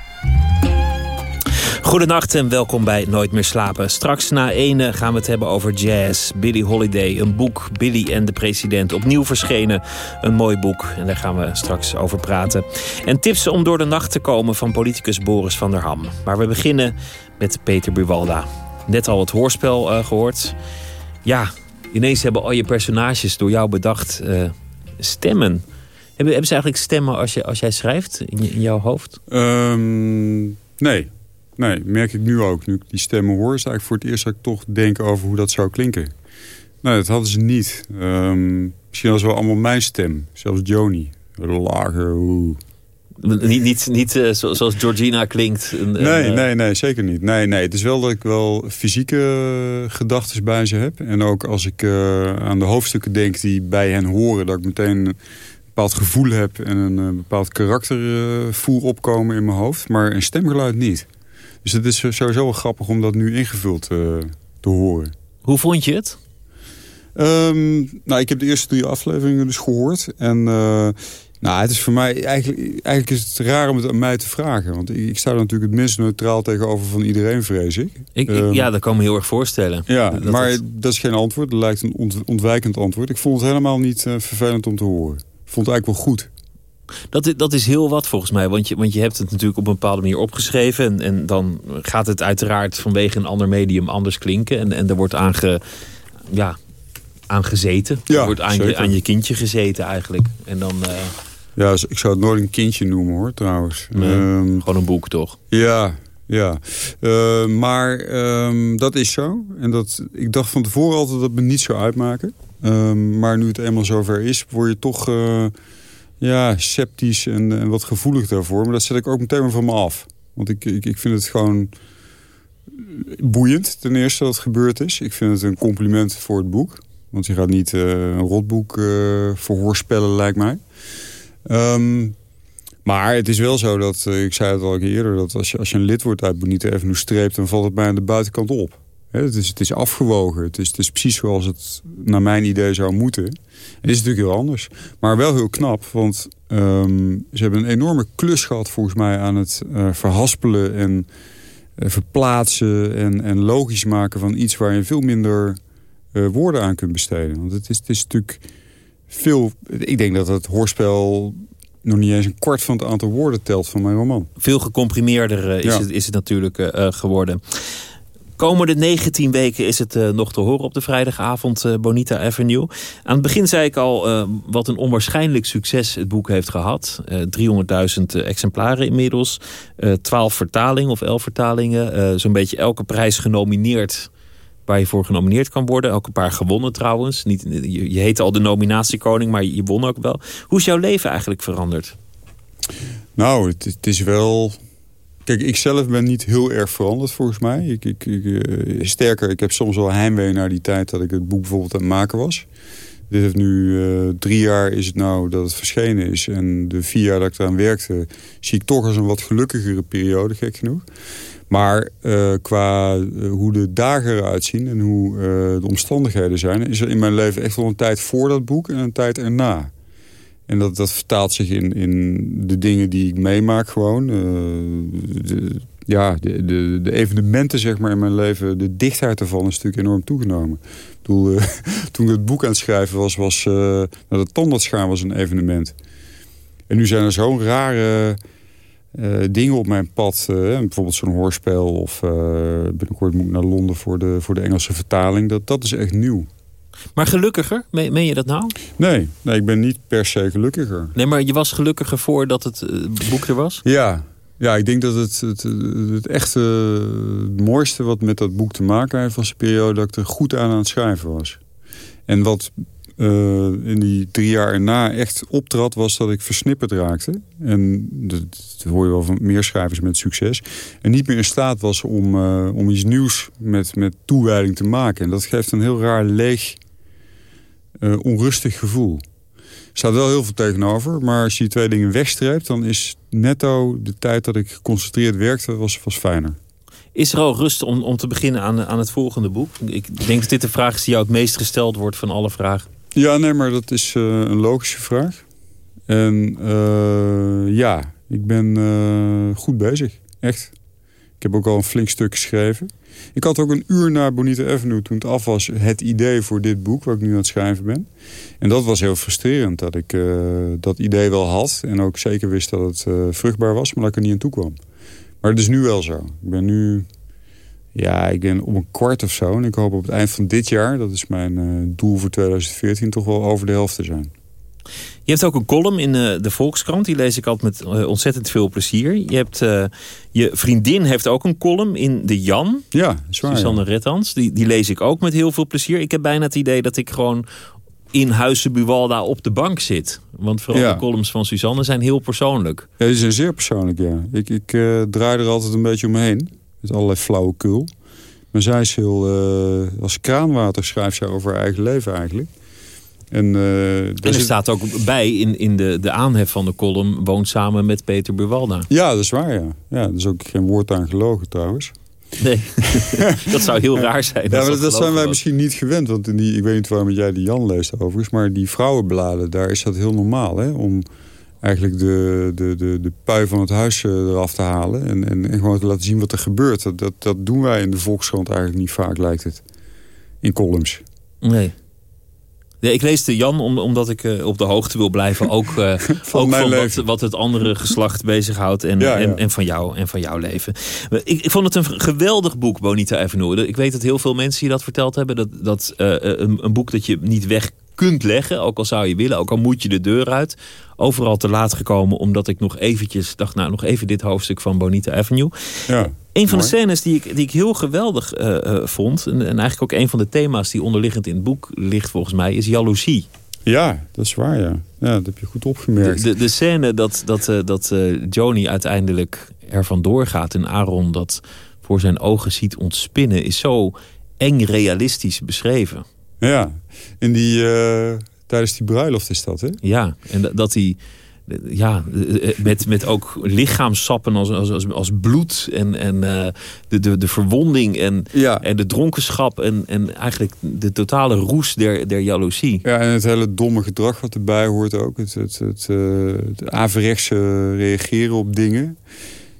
Goedenacht en welkom bij Nooit meer slapen. Straks na ene gaan we het hebben over jazz, Billie Holiday, een boek, Billy en de president. Opnieuw verschenen, een mooi boek en daar gaan we straks over praten. En tips om door de nacht te komen van politicus Boris van der Ham. Maar we beginnen met Peter Buwalda. Net al het hoorspel uh, gehoord. Ja, ineens hebben al je personages door jou bedacht uh, stemmen. Hebben, hebben ze eigenlijk stemmen als, je, als jij schrijft in, jouw hoofd? Um, nee. Nee, merk ik nu ook. Nu ik die stemmen hoor, is eigenlijk voor het eerst dat ik toch denk over hoe dat zou klinken. Nee, dat hadden ze niet. Um, misschien was wel allemaal mijn stem. Zelfs Joni. Lager, oeh. Niet, niet, niet uh, zoals Georgina klinkt. Nee, uh... nee, nee, zeker niet. Nee, nee, het is wel dat ik wel fysieke gedachten bij ze heb. En ook als ik uh, aan de hoofdstukken denk die bij hen horen... dat ik meteen een bepaald gevoel heb en een bepaald karakter voel opkomen in mijn hoofd. Maar een stemgeluid niet. Dus het is sowieso wel grappig om dat nu ingevuld uh, te horen. Hoe vond je het? Um, nou, ik heb de eerste drie afleveringen dus gehoord. En uh, nou, het is voor mij... Eigenlijk, eigenlijk is het raar om het aan mij te vragen. Want ik, ik sta er natuurlijk het minst neutraal tegenover van iedereen, vrees ik. ik, ik um, ja, dat kan me heel erg voorstellen. Ja, dat maar het... dat is geen antwoord. Dat lijkt een ont ontwijkend antwoord. Ik vond het helemaal niet uh, vervelend om te horen. Ik vond het eigenlijk wel goed. Dat, dat is heel wat volgens mij. Want je, want je hebt het natuurlijk op een bepaalde manier opgeschreven. En, en dan gaat het uiteraard vanwege een ander medium anders klinken. En, en er wordt aange, ja, aangezeten. Ja, er wordt aan je, aan je kindje gezeten eigenlijk. En dan... Uh... Ja, ik zou het nooit een kindje noemen hoor, trouwens. Nee, um, gewoon een boek, toch? Ja, ja. Uh, maar um, dat is zo. En dat, ik dacht van tevoren altijd dat me niet zou uitmaken. Um, maar nu het eenmaal zover is, word je toch... Uh, ja, sceptisch en, en, wat gevoelig daarvoor. Maar dat zet ik ook meteen van me af. Want ik, ik, ik vind het gewoon boeiend ten eerste dat het gebeurd is. Ik vind het een compliment voor het boek. Want je gaat niet uh, een rotboek uh, voorspellen, lijkt mij. Um, maar het is wel zo dat, uh, ik zei het al eerder... dat als je, als je een lid wordt uit Bonita Avenue streept... dan valt het mij aan de buitenkant op. He, het, is, het is afgewogen. Het is, het is precies zoals het naar mijn idee zou moeten. Het is natuurlijk heel anders. Maar wel heel knap, want um, ze hebben een enorme klus gehad... volgens mij aan het uh, verhaspelen en uh, verplaatsen... En, en logisch maken van iets waar je veel minder woorden aan kunt besteden. Want het is, het is natuurlijk veel... Ik denk dat het hoorspel nog niet eens een kwart van het aantal woorden telt van mijn roman. Veel gecomprimeerder is, ja. het, is het natuurlijk geworden. Komende 19 weken is het uh, nog te horen op de vrijdagavond uh, Bonita Avenue. Aan het begin zei ik al uh, wat een onwaarschijnlijk succes het boek heeft gehad. 300.000 exemplaren inmiddels. 12 vertalingen of 11 vertalingen. Zo'n beetje elke prijs genomineerd waar je voor genomineerd kan worden. Elke paar gewonnen trouwens. Niet, je, je heette al de nominatiekoning, maar je won ook wel. Hoe is jouw leven eigenlijk veranderd? Nou, het is wel Kijk, ik zelf ben niet heel erg veranderd volgens mij. Ik, ik, uh, sterker, ik heb soms wel heimwee naar die tijd dat ik het boek bijvoorbeeld aan het maken was. Dit heeft nu uh, drie jaar is het nou dat het verschenen is. En de vier jaar dat ik eraan werkte, zie ik toch als een wat gelukkigere periode, gek genoeg. Maar uh, qua hoe de dagen eruit zien en hoe de omstandigheden zijn... is er in mijn leven echt wel een tijd voor dat boek en een tijd erna. En dat, dat vertaalt zich in, in de dingen die ik meemaak gewoon. Uh, de, ja, de, de, de, evenementen zeg maar in mijn leven, de dichtheid ervan is natuurlijk enorm toegenomen. Bedoel, uh, (laughs) toen ik het boek aan het schrijven was, was uh, nou, de tandartsgaan was een evenement. En nu zijn er zo'n rare dingen op mijn pad. bijvoorbeeld zo'n hoorspel of binnenkort moet ik naar Londen voor de, voor de Engelse vertaling. Dat, dat is echt nieuw. Maar gelukkiger? Meen, je dat nou? Nee, nee, ik ben niet per se gelukkiger. Nee, maar je was gelukkiger voordat het uh, boek er was? Ja, ja, ik denk dat het, het, het echte het mooiste wat met dat boek te maken heeft... was de periode dat ik er goed aan aan het schrijven was. En wat uh, in die drie jaar erna echt optrad... was dat ik versnipperd raakte. En dat, dat hoor je wel van meer schrijvers met succes. En niet meer in staat was om, uh, om iets nieuws met, met toewijding te maken. En dat geeft een heel raar leeg uh, onrustig gevoel. Er staat wel heel veel tegenover, maar als je die twee dingen wegstreept... dan is netto de tijd dat ik geconcentreerd werkte, was, was fijner. Is er al rust om, om te beginnen aan, aan het volgende boek? Ik denk dat dit de vraag is die jou het meest gesteld wordt van alle vragen. Ja, nee, maar dat is uh, een logische vraag. En uh, ja, ik ben goed bezig. Echt. Ik heb ook al een flink stuk geschreven. Ik had ook een uur na Bonita Avenue, toen het af was... het idee voor dit boek, waar ik nu aan het schrijven ben. En dat was heel frustrerend, dat ik uh, dat idee wel had... en ook zeker wist dat het uh, vruchtbaar was, maar dat ik er niet aan toe kwam. Maar het is nu wel zo. Ik ben nu... Ja, ik ben op een kwart of zo. En ik hoop op het eind van dit jaar, dat is mijn uh, doel voor 2014... toch wel over de helft te zijn. Je hebt ook een column in uh, de Volkskrant. Die lees ik altijd met uh, ontzettend veel plezier. Je, hebt, uh, je vriendin heeft ook een column in de Jan. Ja, zwaar. Susanne ja. Rettans. Die, die lees ik ook met heel veel plezier. Ik heb bijna het idee dat ik gewoon in Huizen Buwalda op de bank zit. Want vooral ja. de columns van Suzanne zijn heel persoonlijk. Ja, die zijn zeer persoonlijk, ja. Ik, ik draai er altijd een beetje omheen. Met allerlei flauwekul. Maar zij is heel... als kraanwater schrijft zij over haar eigen leven eigenlijk. En, uh, en er staat ook bij in, in de, de aanhef van de column... woont samen met Peter Buwalda. Ja, dat is waar, ja. ja. Er is ook geen woord aan gelogen trouwens. Nee, (laughs) dat zou heel raar zijn. Ja, maar dat, dat zijn wij was. misschien niet gewend. Want in die, ik weet niet waarom jij die Jan leest overigens... maar die vrouwenbladen, daar is dat heel normaal. Hè? Om eigenlijk de, de, de, de pui van het huis eraf te halen... En, en, en gewoon te laten zien wat er gebeurt. Dat, dat, dat doen wij in de Volkskrant eigenlijk niet vaak, lijkt het. In columns. Nee. Nee, ik lees de Jan om, omdat ik uh, op de hoogte wil blijven. Ook, van, (laughs) ook van wat, wat, het andere geslacht bezighoudt. En, ja, ja. en, en, van jou, en van jouw leven. Ik, ik, vond het een geweldig boek, Bonita Avenue. Ik weet dat heel veel mensen je dat verteld hebben. Dat, dat uh, een, een, boek dat je niet weg kunt leggen. Ook al zou je willen. Ook al moet je de deur uit. Overal te laat gekomen. Omdat ik nog eventjes dacht. Nou, nog even dit hoofdstuk van Bonita Avenue. Ja. Een van de scènes die ik, die ik heel geweldig uh, uh, vond... En, en, eigenlijk ook een van de thema's die onderliggend in het boek ligt volgens mij... is jaloezie. Ja, dat is waar, ja. ja dat heb je goed opgemerkt. De, de, de scène dat, dat, uh, dat Joni uiteindelijk er vandoor gaat... en Aaron dat voor zijn ogen ziet ontspinnen... is zo eng realistisch beschreven. Ja, in die, tijdens die bruiloft is dat, hè? Ja, en dat hij ja, met, met ook lichaamsappen als, als, als bloed en, en uh, de, de, de verwonding en, ja. en de dronkenschap en, en eigenlijk de totale roes der, der jaloezie. Ja, en het hele domme gedrag wat erbij hoort ook. Het, het, het, uh, het averechtse reageren op dingen.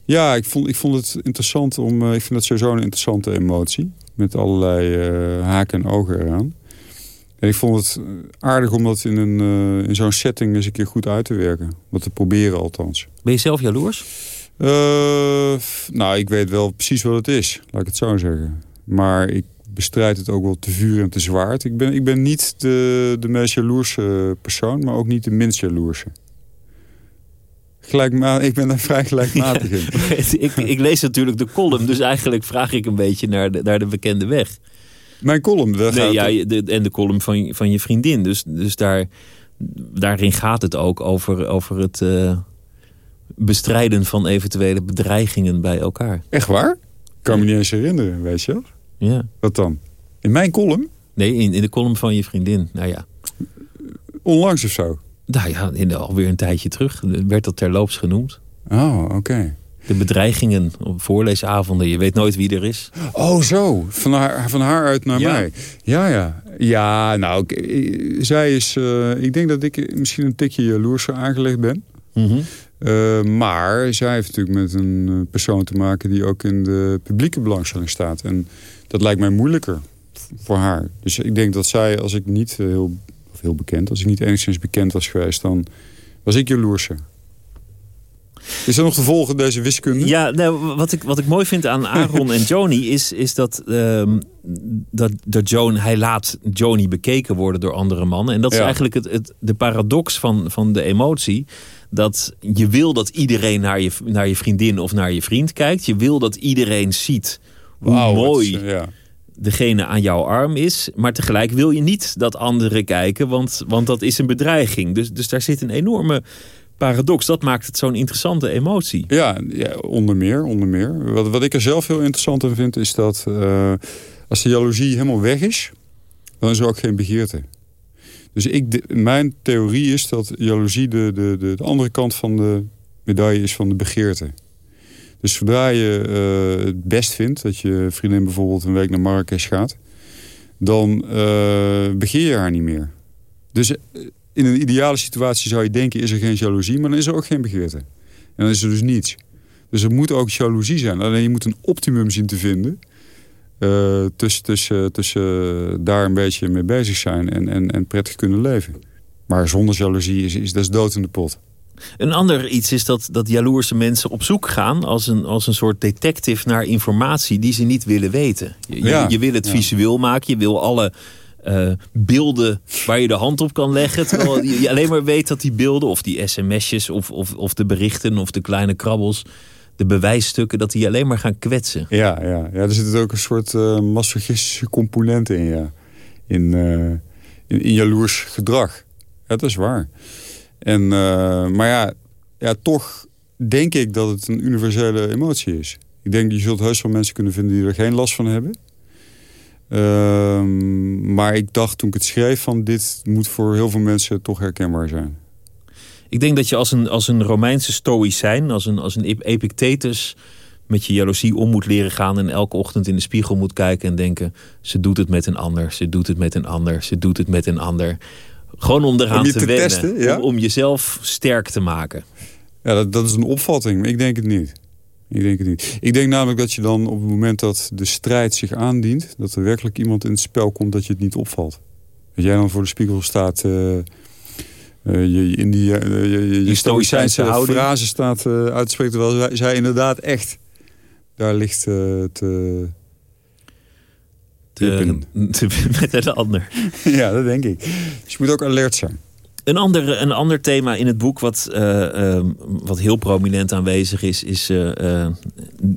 Ja, ik vond, ik vond het interessant om... Uh, ik vind dat sowieso een interessante emotie. Met allerlei haken en ogen eraan. En ik vond het aardig om dat in, een, uh, in zo'n setting eens een keer goed uit te werken. Wat te proberen althans. Ben je zelf jaloers? Uh, nou, ik weet wel precies wat het is. Laat ik het zo zeggen. Maar ik bestrijd het ook wel te vuur en te zwaard. Ik ben, ik ben niet de, de meest jaloerse persoon, maar ook niet de minst jaloerse. Gelijkma (laughs) ik ben daar vrij gelijkmatig (laughs) in. ik, ik, lees natuurlijk de column, dus eigenlijk vraag ik een beetje naar de, naar de bekende weg. Mijn column? Daar nee, ja, de, en de column van, van je vriendin. Dus, dus daar, daarin gaat het ook over, over het uh, bestrijden van eventuele bedreigingen bij elkaar. Echt waar? Ik kan me niet eens herinneren, weet je wel? Ja. Wat dan? In mijn column? Nee, in, in de column van je vriendin. Nou ja. Onlangs of zo? Nou ja, in, alweer een tijdje terug werd dat terloops genoemd. Oh, oké. De bedreigingen op voorleesavonden. Je weet nooit wie er is. Oh, zo. Van haar, van haar uit naar mij. Ja, ja. Ja, nou, zij is... Uh, ik denk dat ik misschien een tikje jaloers aangelegd ben. Mm uh, maar zij heeft natuurlijk met een persoon te maken... die ook in de publieke belangstelling staat. En dat lijkt mij moeilijker voor haar. Dus ik denk dat zij, als ik niet heel, of heel bekend... als ik niet enigszins bekend was geweest... dan was ik jaloerser. Is er nog te volgen, deze wiskunde? Ja, nou, wat, ik, wat ik mooi vind aan Aaron en Joni is, is dat, um, dat, dat Joan, hij laat Joni bekeken worden door andere mannen. En dat is eigenlijk het, het, de paradox van, van de emotie. Dat je wil dat iedereen naar je, naar je vriendin of naar je vriend kijkt. Je wil dat iedereen ziet hoe mooi ja. degene aan jouw arm is. Maar tegelijk wil je niet dat anderen kijken, want, want dat is een bedreiging. Dus, dus daar zit een enorme paradox. Dat maakt het zo'n interessante emotie. Ja, onder meer. Onder meer. Wat, wat ik er zelf heel interessant in vind, is dat uh, als de jaloezie helemaal weg is, dan is er ook geen begeerte. Dus ik, mijn theorie is dat jaloezie de, de, de, de, andere kant van de medaille is van de begeerte. Dus zodra je uh, het best vindt dat je vriendin bijvoorbeeld een week naar Marrakesh gaat, dan uh, begeer je haar niet meer. Dus in een ideale situatie zou je denken, is er geen jaloezie, maar dan is er ook geen begeerte. En dan is er dus niets. Dus er moet ook jaloezie zijn. Alleen je moet een optimum zien te vinden. Uh, tussen tussen, tussen daar een beetje mee bezig zijn en, en, en prettig kunnen leven. Maar zonder jaloezie is, is dat is dood in de pot. Een ander iets is dat, dat jaloerse mensen op zoek gaan als een, als een soort detective naar informatie die ze niet willen weten. Je, ja, je wil het visueel maken, je wil alle uh, beelden waar je de hand op kan leggen. Terwijl je alleen maar weet dat die beelden, of die sms'jes, of, of, of de berichten, of de kleine krabbels, de bewijsstukken, dat die alleen maar gaan kwetsen. Ja, ja, ja er zit ook een soort uh, masochistische component in, ja. In, uh, in, jaloers gedrag. Dat is waar. En, maar ja, ja, toch denk ik dat het een universele emotie is. Ik denk, je zult heus wel mensen kunnen vinden die er geen last van hebben. Ehm, maar ik dacht toen ik het schreef van dit moet voor heel veel mensen toch herkenbaar zijn. Ik denk dat je als een, als een Romeinse stoïcijn, als een, als een Epictetus met je jaloezie om moet leren gaan en elke ochtend in de spiegel moet kijken en denken: ze doet het met een ander, ze doet het met een ander, ze doet het met een ander. Gewoon om eraan te, wennen, testen, om, om, jezelf sterk te maken. Ja, dat, dat is een opvatting, maar ik denk het niet. Ik denk het niet. Ik denk namelijk dat je dan op het moment dat de strijd zich aandient... dat er werkelijk iemand in het spel komt dat je het niet opvalt. Dat jij dan voor de spiegel staat... Uh, je in die, uh, je, je stoïcijnse frase staat uit te spreken... terwijl zij, inderdaad echt daar ligt te... te (laughs) met een ander. ja, dat denk ik. Dus je moet ook alert zijn. Een ander, een ander thema in het boek wat, uh, uh, wat heel prominent aanwezig is, is uh,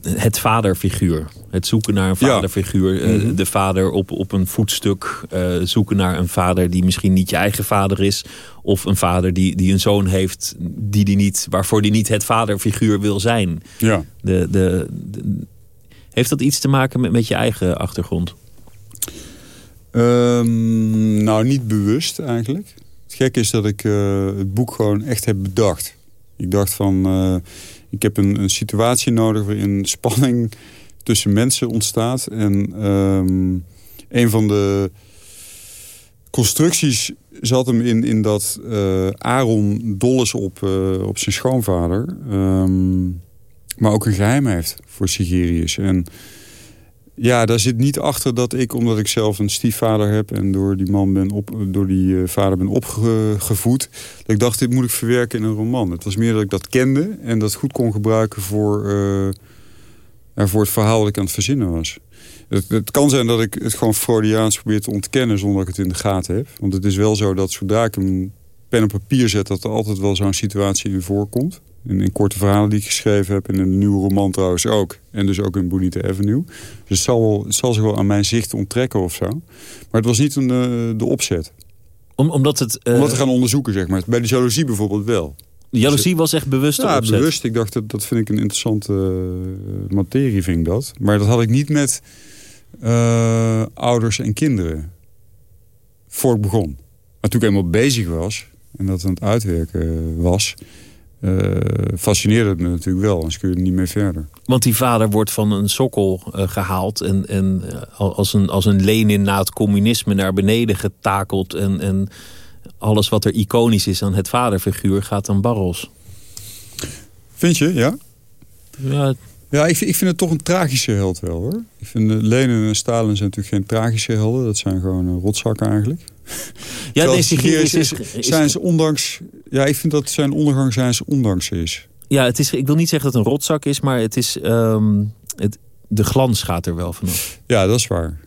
het vaderfiguur. Het zoeken naar een vaderfiguur. Ja. De vader op, op een voetstuk. zoeken naar een vader die misschien niet je eigen vader is. Of een vader die, die een zoon heeft die die niet, waarvoor die niet het vaderfiguur wil zijn. Ja. De, de, de heeft dat iets te maken met, met je eigen achtergrond? Um, nou, niet bewust eigenlijk. Gekke is dat ik uh, het boek gewoon echt heb bedacht. Ik dacht van, uh, ik heb een, een, situatie nodig waarin spanning (laughs) tussen mensen ontstaat. En um, een van de constructies zat hem in, in dat uh, Aaron dol is op, op zijn schoonvader. Um, maar ook een geheim heeft voor Sigirius. En ja, daar zit niet achter dat ik, omdat ik zelf een stiefvader heb... en door die man ben op, door die uh, vader ben opgevoed... dat ik dacht, dit moet ik verwerken in een roman. Het was meer dat ik dat kende en dat goed kon gebruiken voor, uh, voor het verhaal dat ik aan het verzinnen was. Het, het, kan zijn dat ik het gewoon Freudiaans probeer te ontkennen... zonder dat ik het in de gaten heb. Want het is wel zo dat zodra ik een pen op papier zet... dat er altijd wel zo'n situatie in voorkomt. In, in, korte verhalen die ik geschreven heb. In een nieuwe roman trouwens ook. En dus ook in Bonita Avenue. Dus het zal, wel, het zal zich wel aan mijn zicht onttrekken of zo. Maar het was niet een, uh, de opzet. Om, omdat het... Uh... Om dat te gaan onderzoeken, zeg maar. Bij de jaloezie bijvoorbeeld wel. De jaloezie was echt bewust Ja, opzet. bewust. Ik dacht, dat, dat vind ik een interessante uh, materie, vind ik dat. Maar dat had ik niet met ouders en kinderen. Voor ik begon. Maar toen ik eenmaal bezig was en dat aan het uitwerken was... Uh, fascineerde het me natuurlijk wel, anders kun je niet mee verder. Want die vader wordt van een sokkel uh, gehaald... en, en uh, als, een, als een Lenin na het communisme naar beneden getakeld... En, en alles wat er iconisch is aan het vaderfiguur gaat dan barrels. Vind je, ja? Ja, ja ik, ik vind het toch een tragische held wel, hoor. Ik vind Lenin en Stalin zijn natuurlijk geen tragische helden. Dat zijn gewoon rotzakken eigenlijk. Ja, deze is, is, is, zijn ze ondanks... Ja, ik vind dat zijn ondergang zijn ze ondanks is. Ja, het is, ik wil niet zeggen dat het een rotzak is, maar het is... Um, het, de glans gaat er wel vanaf. Ja, dat is waar.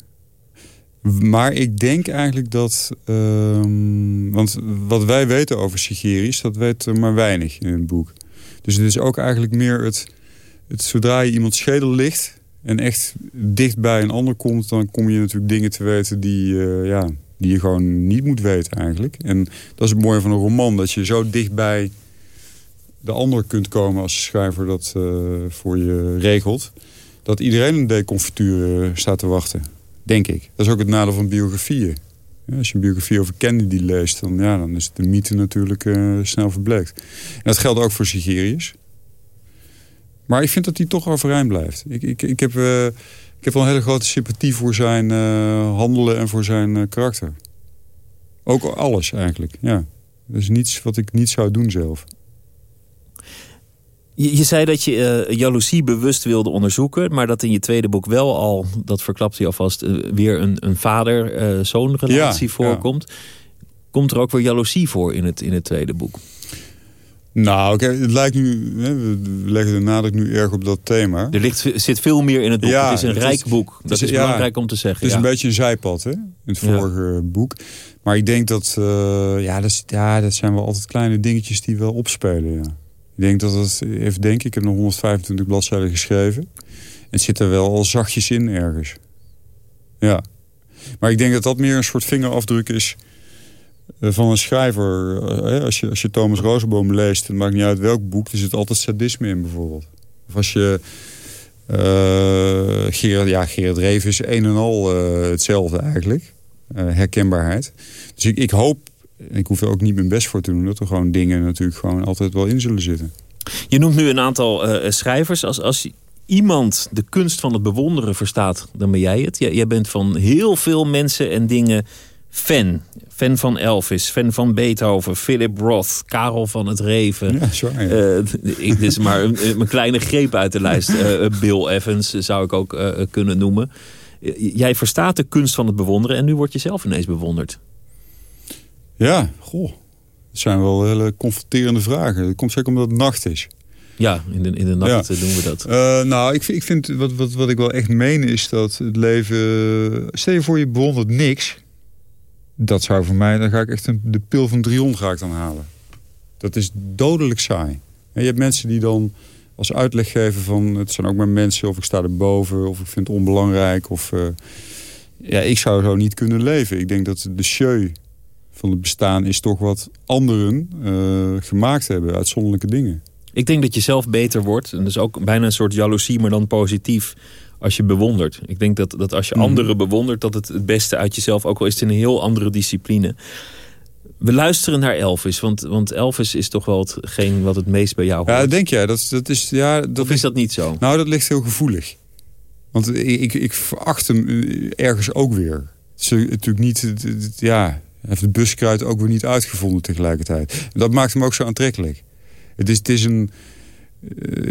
Maar ik denk eigenlijk dat... Um, want wat wij weten over Sigeris, dat weten maar weinig in het boek. Dus het is ook eigenlijk meer het... het zodra je iemand schedel ligt en echt dicht bij een ander komt... dan kom je natuurlijk dingen te weten die... Uh, ja, die je gewoon niet moet weten eigenlijk. En dat is het mooie van een roman, dat je zo dichtbij de ander kunt komen als schrijver dat uh, voor je regelt. Dat iedereen een deconfituur uh, staat te wachten, denk ik. Dat is ook het nadeel van biografieën. Als je een biografie over Kennedy leest, dan, ja, dan is de mythe natuurlijk uh, snel verbleekt. En dat geldt ook voor Sigerius. Maar ik vind dat hij toch overeind blijft. Ik, ik, ik heb... heb wel een hele grote sympathie voor zijn uh, handelen en voor zijn uh, karakter. Ook alles eigenlijk, ja. Dat is niets wat ik niet zou doen zelf. Je, je zei dat je uh, jaloezie bewust wilde onderzoeken... maar dat in je tweede boek wel al, dat verklapt hij alvast... weer een, een vader-zoon relatie ja, voorkomt. Ja. Komt er ook weer jaloezie voor in het, in het tweede boek? Nou, okay, het lijkt nu, we leggen de nadruk nu erg op dat thema. Er ligt, zit veel meer in het boek. Ja, het is een het rijk is, boek. Dat is, is ja, belangrijk om te zeggen. Het is ja. een beetje een zijpad hè, in het vorige boek. Maar ik denk dat, uh, ja, dat, ja, dat zijn wel altijd kleine dingetjes die wel opspelen. Ja. Ik denk dat het, even denken, ik heb nog 125 bladzijden geschreven. En het zit er wel al zachtjes in ergens. Ja. Maar ik denk dat dat meer een soort vingerafdruk is van een schrijver. Als je, als je Thomas Rosenboom leest, het maakt niet uit welk boek, er zit altijd sadisme in bijvoorbeeld. Of als je uh, Gerard, ja, Gerard een en al hetzelfde eigenlijk. Herkenbaarheid. Dus ik, ik hoop, ik hoef er ook niet mijn best voor te doen... dat er gewoon dingen natuurlijk gewoon altijd wel in zullen zitten. Je noemt nu een aantal schrijvers. Als, als iemand de kunst van het bewonderen verstaat, dan ben jij het. Jij bent van heel veel mensen en dingen fan. Fan van Elvis, fan van Beethoven, Philip Roth, Karel van het Reven. Ja, sorry. Uh, dit is maar een, een, kleine greep uit de lijst. Uh, (laughs) Bill Evans zou ik ook uh, kunnen noemen. Jij verstaat de kunst van het bewonderen en nu word je zelf ineens bewonderd. Ja, goh. Dat zijn wel hele confronterende vragen. Dat komt zeker omdat het nacht is. Ja, in de, in de nacht ja. doen we dat. Uh, nou, ik, ik vind wat, wat, wat ik wel echt meen is dat het leven... Stel je voor je bewondert niks dat zou voor mij, dan ga ik echt een, de pil van Drion ga ik dan halen. Dat is dodelijk saai. En je hebt mensen die dan als uitleg geven van... het zijn ook maar mensen, of ik sta erboven, of ik vind het onbelangrijk. Of, uh, ja, ik zou zo niet kunnen leven. Ik denk dat de show van het bestaan is toch wat anderen uh, gemaakt hebben. Uitzonderlijke dingen. Ik denk dat je zelf beter wordt. En is ook bijna een soort jaloezie, maar dan positief als je bewondert. Ik denk dat, dat als je anderen bewondert... dat het het beste uit jezelf, ook al is het in een heel andere discipline... We luisteren naar Elvis, want, want Elvis is toch wel hetgeen wat het meest bij jou hoort. Ja, denk jij? Dat, dat is, ja, dat of is dat niet zo? Nou, dat ligt heel gevoelig. Want ik, ik, ik veracht hem ergens ook weer. Het is natuurlijk niet... Ja, heeft de buskruid ook weer niet uitgevonden tegelijkertijd. Dat maakt hem ook zo aantrekkelijk. Het is, het is een Eh,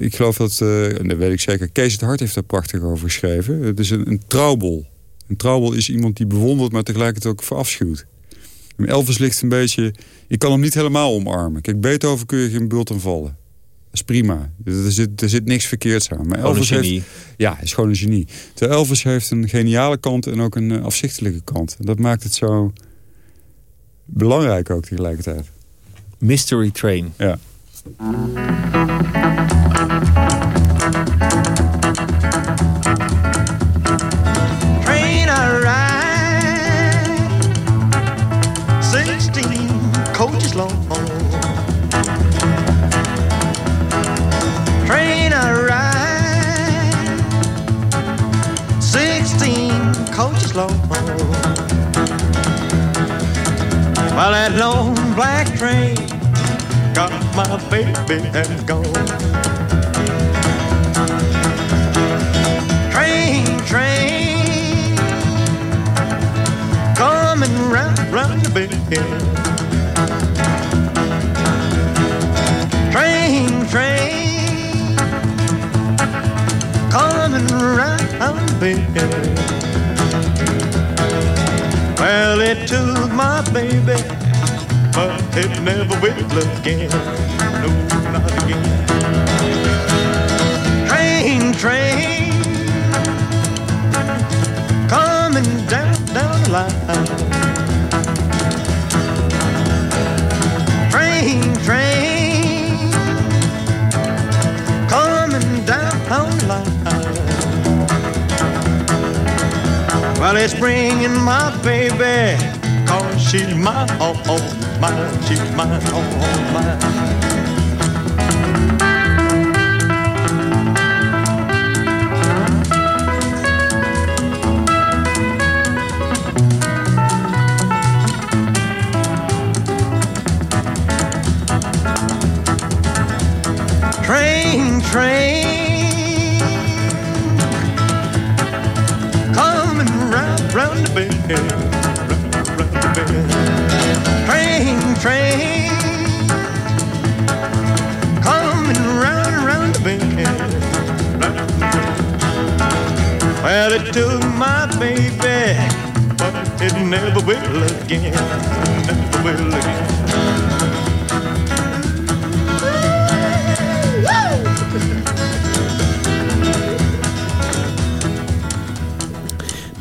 ik geloof dat, en dat weet ik zeker, Kees het Hart heeft daar prachtig over geschreven. Het is een, een trouwbol. Een trouwbol is iemand die bewondert, maar tegelijkertijd ook verafschuwt. Elvis ligt een beetje... Ik kan hem niet helemaal omarmen. Kijk, Beethoven kun je geen bult aan vallen. Dat is prima. Er zit, er zit niks verkeerds aan. Maar Elvis heeft, ja, is gewoon een genie. Terwijl Elvis heeft een geniale kant en ook een eh, afzichtelijke kant. Dat maakt het zo belangrijk ook tegelijkertijd. Mystery Train. Ja. Train arrived, 16 coaches long. Train arrived, 16 coaches long. While that long black train got my baby and gone. Train, train, coming round, round the bend. Train, train, coming round the bend. Well, it took my baby but it never will again. No, not again. Train, train, coming down, down the line. Train, train, coming down the line. Well, it's bringing my baby, cause she's my all, Mine, she's mine, oh, oh mine. train, train. Coming round the bend. Train, coming round, round the bend. Well, it took my baby, but it never will again, never will again.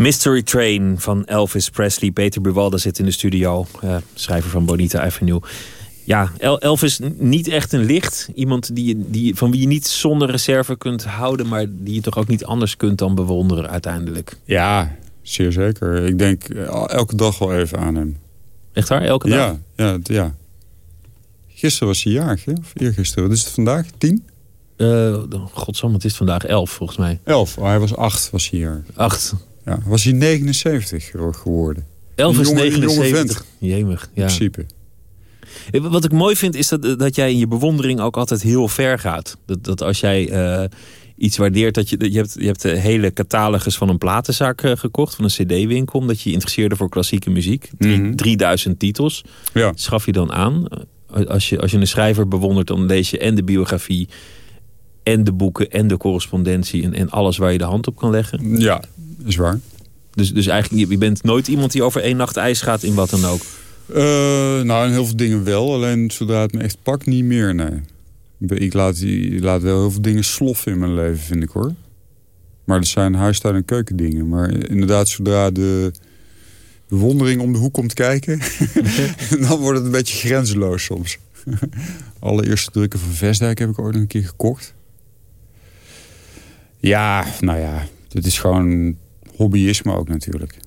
Mystery Train van Elvis Presley. Peter Buwalda zit in de studio, uh, schrijver van Bonita Avenue. Ja, El Elvis niet echt een licht. Iemand die, die, van wie je niet zonder reserve kunt houden... maar die je toch ook niet anders kunt dan bewonderen uiteindelijk. Ja, zeer zeker. Ik denk elke dag wel even aan hem. Echt waar? Elke dag? Ja, ja, ja. Gisteren was hij jarig, hè? of eergisteren. Wat is het vandaag? Tien? Uh, het is vandaag elf volgens mij. Elf, oh, hij was acht, was hij hier. Acht. Ja, was hij 79 geworden. Elvis jonge, 79. Jemig, ja. In principe. Wat ik mooi vind is dat, dat jij in je bewondering ook altijd heel ver gaat. Dat, dat als jij uh, iets waardeert, dat je, je, hebt, je hebt de hele catalogus van een platenzaak uh, gekocht, van een cd-winkel, omdat je je interesseerde voor klassieke muziek. Drie, Mhm. 3000 titels. Ja. Schaf je dan aan. Als je, als je een schrijver bewondert, dan lees je en de biografie, en de boeken, en de correspondentie, en, en alles waar je de hand op kan leggen. Ja, is waar. Dus, dus eigenlijk, je- bent nooit iemand die over één nacht ijs gaat in wat dan ook. Eh, nou, in heel veel dingen wel. Alleen zodra het me echt pakt, niet meer, nee. Ik laat, ik laat wel heel veel dingen sloffen in mijn leven, vind ik hoor. Maar dat zijn huistuin- en keukendingen. Maar inderdaad, zodra de bewondering om de hoek komt kijken... (laughs) dan wordt het een beetje grenzeloos soms. (laughs) Allereerste drukken van Vestdijk heb ik ooit een keer gekocht. Ja, nou ja, dit is gewoon hobbyisme ook natuurlijk.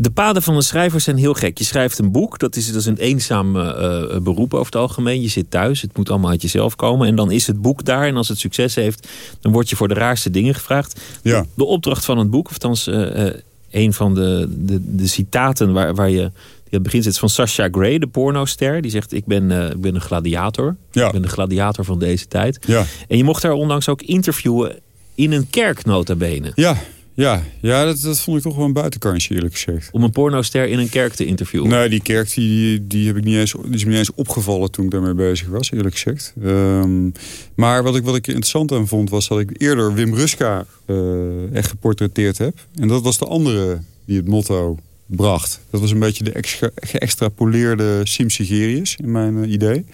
De paden van een schrijver zijn heel gek. Je schrijft een boek, dat is, dat is een eenzaam eh, eh, beroep over het algemeen. Je zit thuis, het moet allemaal uit jezelf komen. En dan is het boek daar. En als het succes heeft, dan word je voor de raarste dingen gevraagd. Ja. De opdracht van het boek, of althans eh, een van de, de, de citaten waar, waar je... Die aan het begin zit van Sasha Gray, de pornoster. Die zegt, ik ben, ik ben een gladiator. Ik ben de gladiator van deze tijd. Ja. En je mocht haar onlangs ook interviewen in een kerk nota bene. Ja, Ja, ja dat, dat vond ik toch wel een buitenkansje eerlijk gezegd. Om een pornoster in een kerk te interviewen? Nee, die kerk die, die, heb ik niet eens, die is me niet eens opgevallen toen ik daarmee bezig was, eerlijk gezegd. Ehm, maar wat ik, wat ik interessant aan vond was dat ik eerder Wim Ruska uh, echt geportretteerd heb. En dat was de andere die het motto bracht. Dat was een beetje de extra, geëxtrapoleerde Sim Sigerius in mijn uh, idee.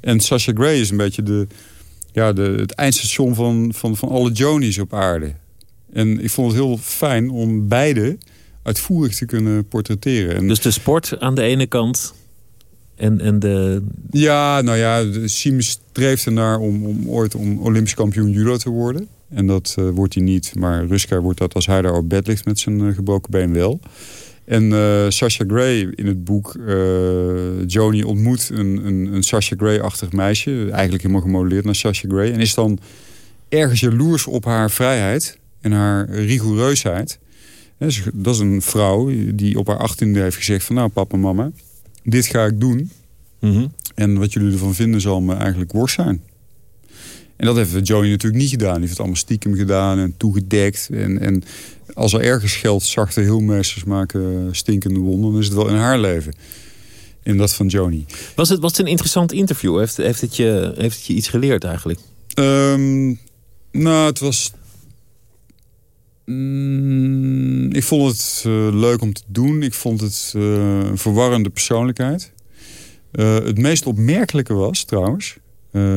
En Sasha Gray is een beetje de, ja, de, het eindstation van, van, van alle Jonies op aarde. En ik vond het heel fijn om beide uitvoerig te kunnen portretteren. En dus de sport aan de ene kant en, en de... Ja, nou ja, Siem streeft ernaar om, om ooit om Olympisch kampioen judo te worden. En dat uh, wordt hij niet. Maar Ruska wordt dat als hij daar op bed ligt met zijn uh, gebroken been wel. En uh, Sasha Gray in het boek Joni ontmoet een, een, een Sasha Gray-achtig meisje. Eigenlijk helemaal gemodelleerd naar Sasha Gray. En is dan ergens jaloers op haar vrijheid en haar rigoureusheid. Dat is een vrouw die op haar achttiende heeft gezegd van... nou papa, mama, dit ga ik doen. Mhm. En wat jullie ervan vinden zal me eigenlijk worst zijn. En dat heeft Joni natuurlijk niet gedaan. Die heeft het allemaal stiekem gedaan en toegedekt. En, en als er ergens geldt, zachte heelmeesters maken stinkende wonden... dan is het wel in haar leven. In dat van Joni. Was het, was het een interessant interview? Heeft, heeft, het je, heeft het je iets geleerd eigenlijk? Um, nou, het was Mm, ik vond het uh, leuk om te doen. Ik vond het uh, een verwarrende persoonlijkheid. Uh, het meest opmerkelijke was trouwens,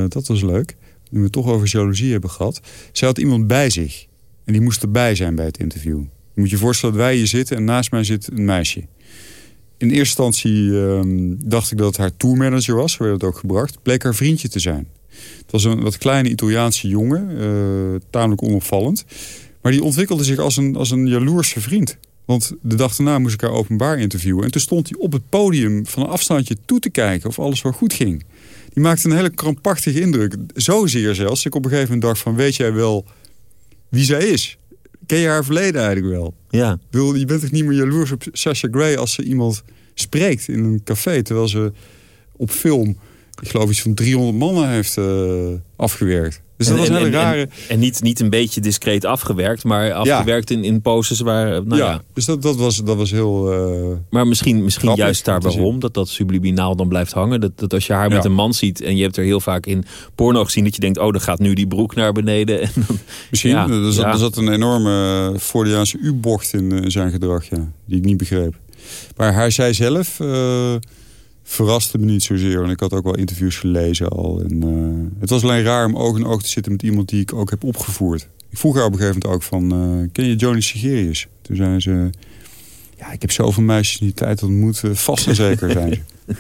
dat was leuk... nu we het toch over jaloezie hebben gehad... zij had iemand bij zich. En die moest erbij zijn bij het interview. Je moet je voorstellen dat wij hier zitten en naast mij zit een meisje. In eerste instantie ehm, dacht ik dat het haar tourmanager was. Zo werd het ook gebracht. Bleek haar vriendje te zijn. Het was een wat kleine Italiaanse jongen. tamelijk onopvallend. Maar die ontwikkelde zich als een, als een jaloerse vriend. Want de dag daarna moest ik haar openbaar interviewen. En toen stond hij op het podium van een afstandje toe te kijken of alles wel goed ging. Die maakte een hele krampachtige indruk. Zozeer zelfs. Ik op een gegeven moment dacht van, weet jij wel wie zij is? Ken je haar verleden eigenlijk wel? Ja. je bent toch niet meer jaloers op Sasha Gray als ze iemand spreekt in een café. Terwijl ze op film, ik geloof iets van 300 mannen heeft uh, afgewerkt. Dus dat was een hele rare... En, niet, niet een beetje discreet afgewerkt, maar afgewerkt in, in poses waar... Nou ja, ja, dus dat, dat, was, dat was heel uh, Maar misschien, misschien juist daar waarom, dat dat subliminaal dan blijft hangen. Dat, dat als je haar met een man ziet en je hebt er heel vaak in porno gezien... dat je denkt, oh, dan gaat nu die broek naar beneden. (laughs) En dan, misschien, er, zat, er zat een enorme Freudiaanse U-bocht in, in, zijn gedrag, ja, die ik niet begreep. Maar hij zei zelf... Uh, verraste me niet zozeer. En ik had ook wel interviews gelezen al. En, uh, het was alleen raar om oog in oog te zitten met iemand die ik ook heb opgevoerd. Ik vroeg haar op een gegeven moment ook van... Uh, ken je Johnny Sigerius? Toen zei ze... Ja, ik heb zoveel meisjes in die tijd ontmoet. Uh, vast en zeker zijn ze. (laughs)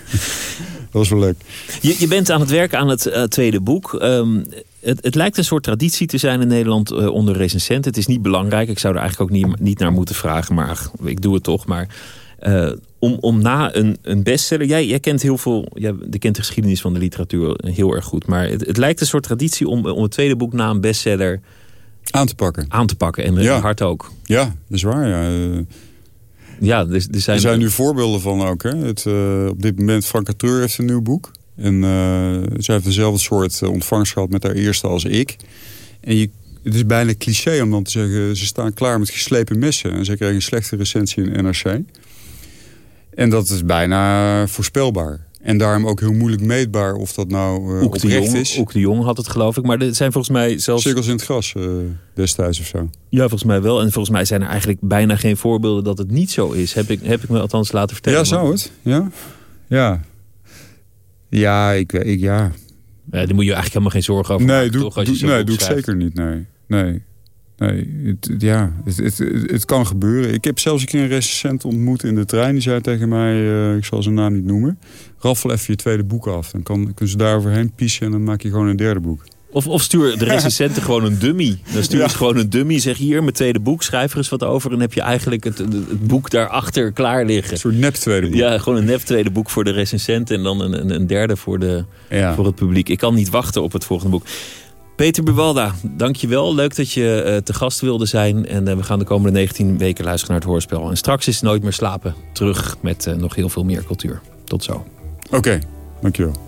dat was wel leuk. Je, je bent aan het werken aan het tweede boek. Um, het, het, lijkt een soort traditie te zijn in Nederland onder recensenten. Het is niet belangrijk. Ik zou er eigenlijk ook niet, niet naar moeten vragen. Maar ach, ik doe het toch. Maar om, om na een, een bestseller... Jij, jij kent heel veel... Jij kent de geschiedenis van de literatuur heel erg goed. Maar het, het lijkt een soort traditie om, om het tweede boek na een bestseller... Aan te pakken. Aan te pakken. En ja. hard ook. Ja, dat is waar. Ja. Ja, er, er, zijn... er zijn nu voorbeelden van ook. Hè. Het, uh, op dit moment, Frank heeft een nieuw boek. En uh, zij heeft dezelfde soort ontvangst gehad met haar eerste als ik. En je, het is bijna cliché om dan te zeggen... ze staan klaar met geslepen messen. En ze kregen een slechte recensie in NRC. En dat is bijna voorspelbaar. En daarom ook heel moeilijk meetbaar of dat nou uh, oprecht de Jong, is. Ook de Jong had het geloof ik. Maar het zijn volgens mij zelfs... Cirkels in het gras uh, destijds of zo. Ja, volgens mij wel. En volgens mij zijn er eigenlijk bijna geen voorbeelden dat het niet zo is. Heb ik, heb ik me althans laten vertellen. Ja, zou het? Ja. Ja. Ja, ik, ik ja. ja. Daar moet je eigenlijk helemaal geen zorgen over nee, maken, doe, toch? Als doe, je nee, doe ik zeker niet. Nee. Nee. Nee, het, ja, het, het, het, kan gebeuren. Ik heb zelfs een keer een recensent ontmoet in de trein. Die zei tegen mij, uh, ik zal zijn naam niet noemen... raffel even je tweede boek af. Dan kan, kunnen ze daar overheen piezen en dan maak je gewoon een derde boek. Of, of stuur de (laughs) recensenten gewoon een dummy. Dan stuur je gewoon een dummy. Zeg hier, mijn tweede boek, schrijf er eens wat over. En heb je eigenlijk het, het boek daarachter klaar liggen. Een soort nep tweede boek. Ja, gewoon een nep tweede boek voor de recensenten. En dan een, een, derde voor, de, voor het publiek. Ik kan niet wachten op het volgende boek. Peter Buwalda, dankjewel. Leuk dat je uh, te gast wilde zijn. En uh, we gaan de komende 19 weken luisteren naar het hoorspel. En straks is Nooit meer slapen terug met uh, nog heel veel meer cultuur. Tot zo. Oké, dankjewel.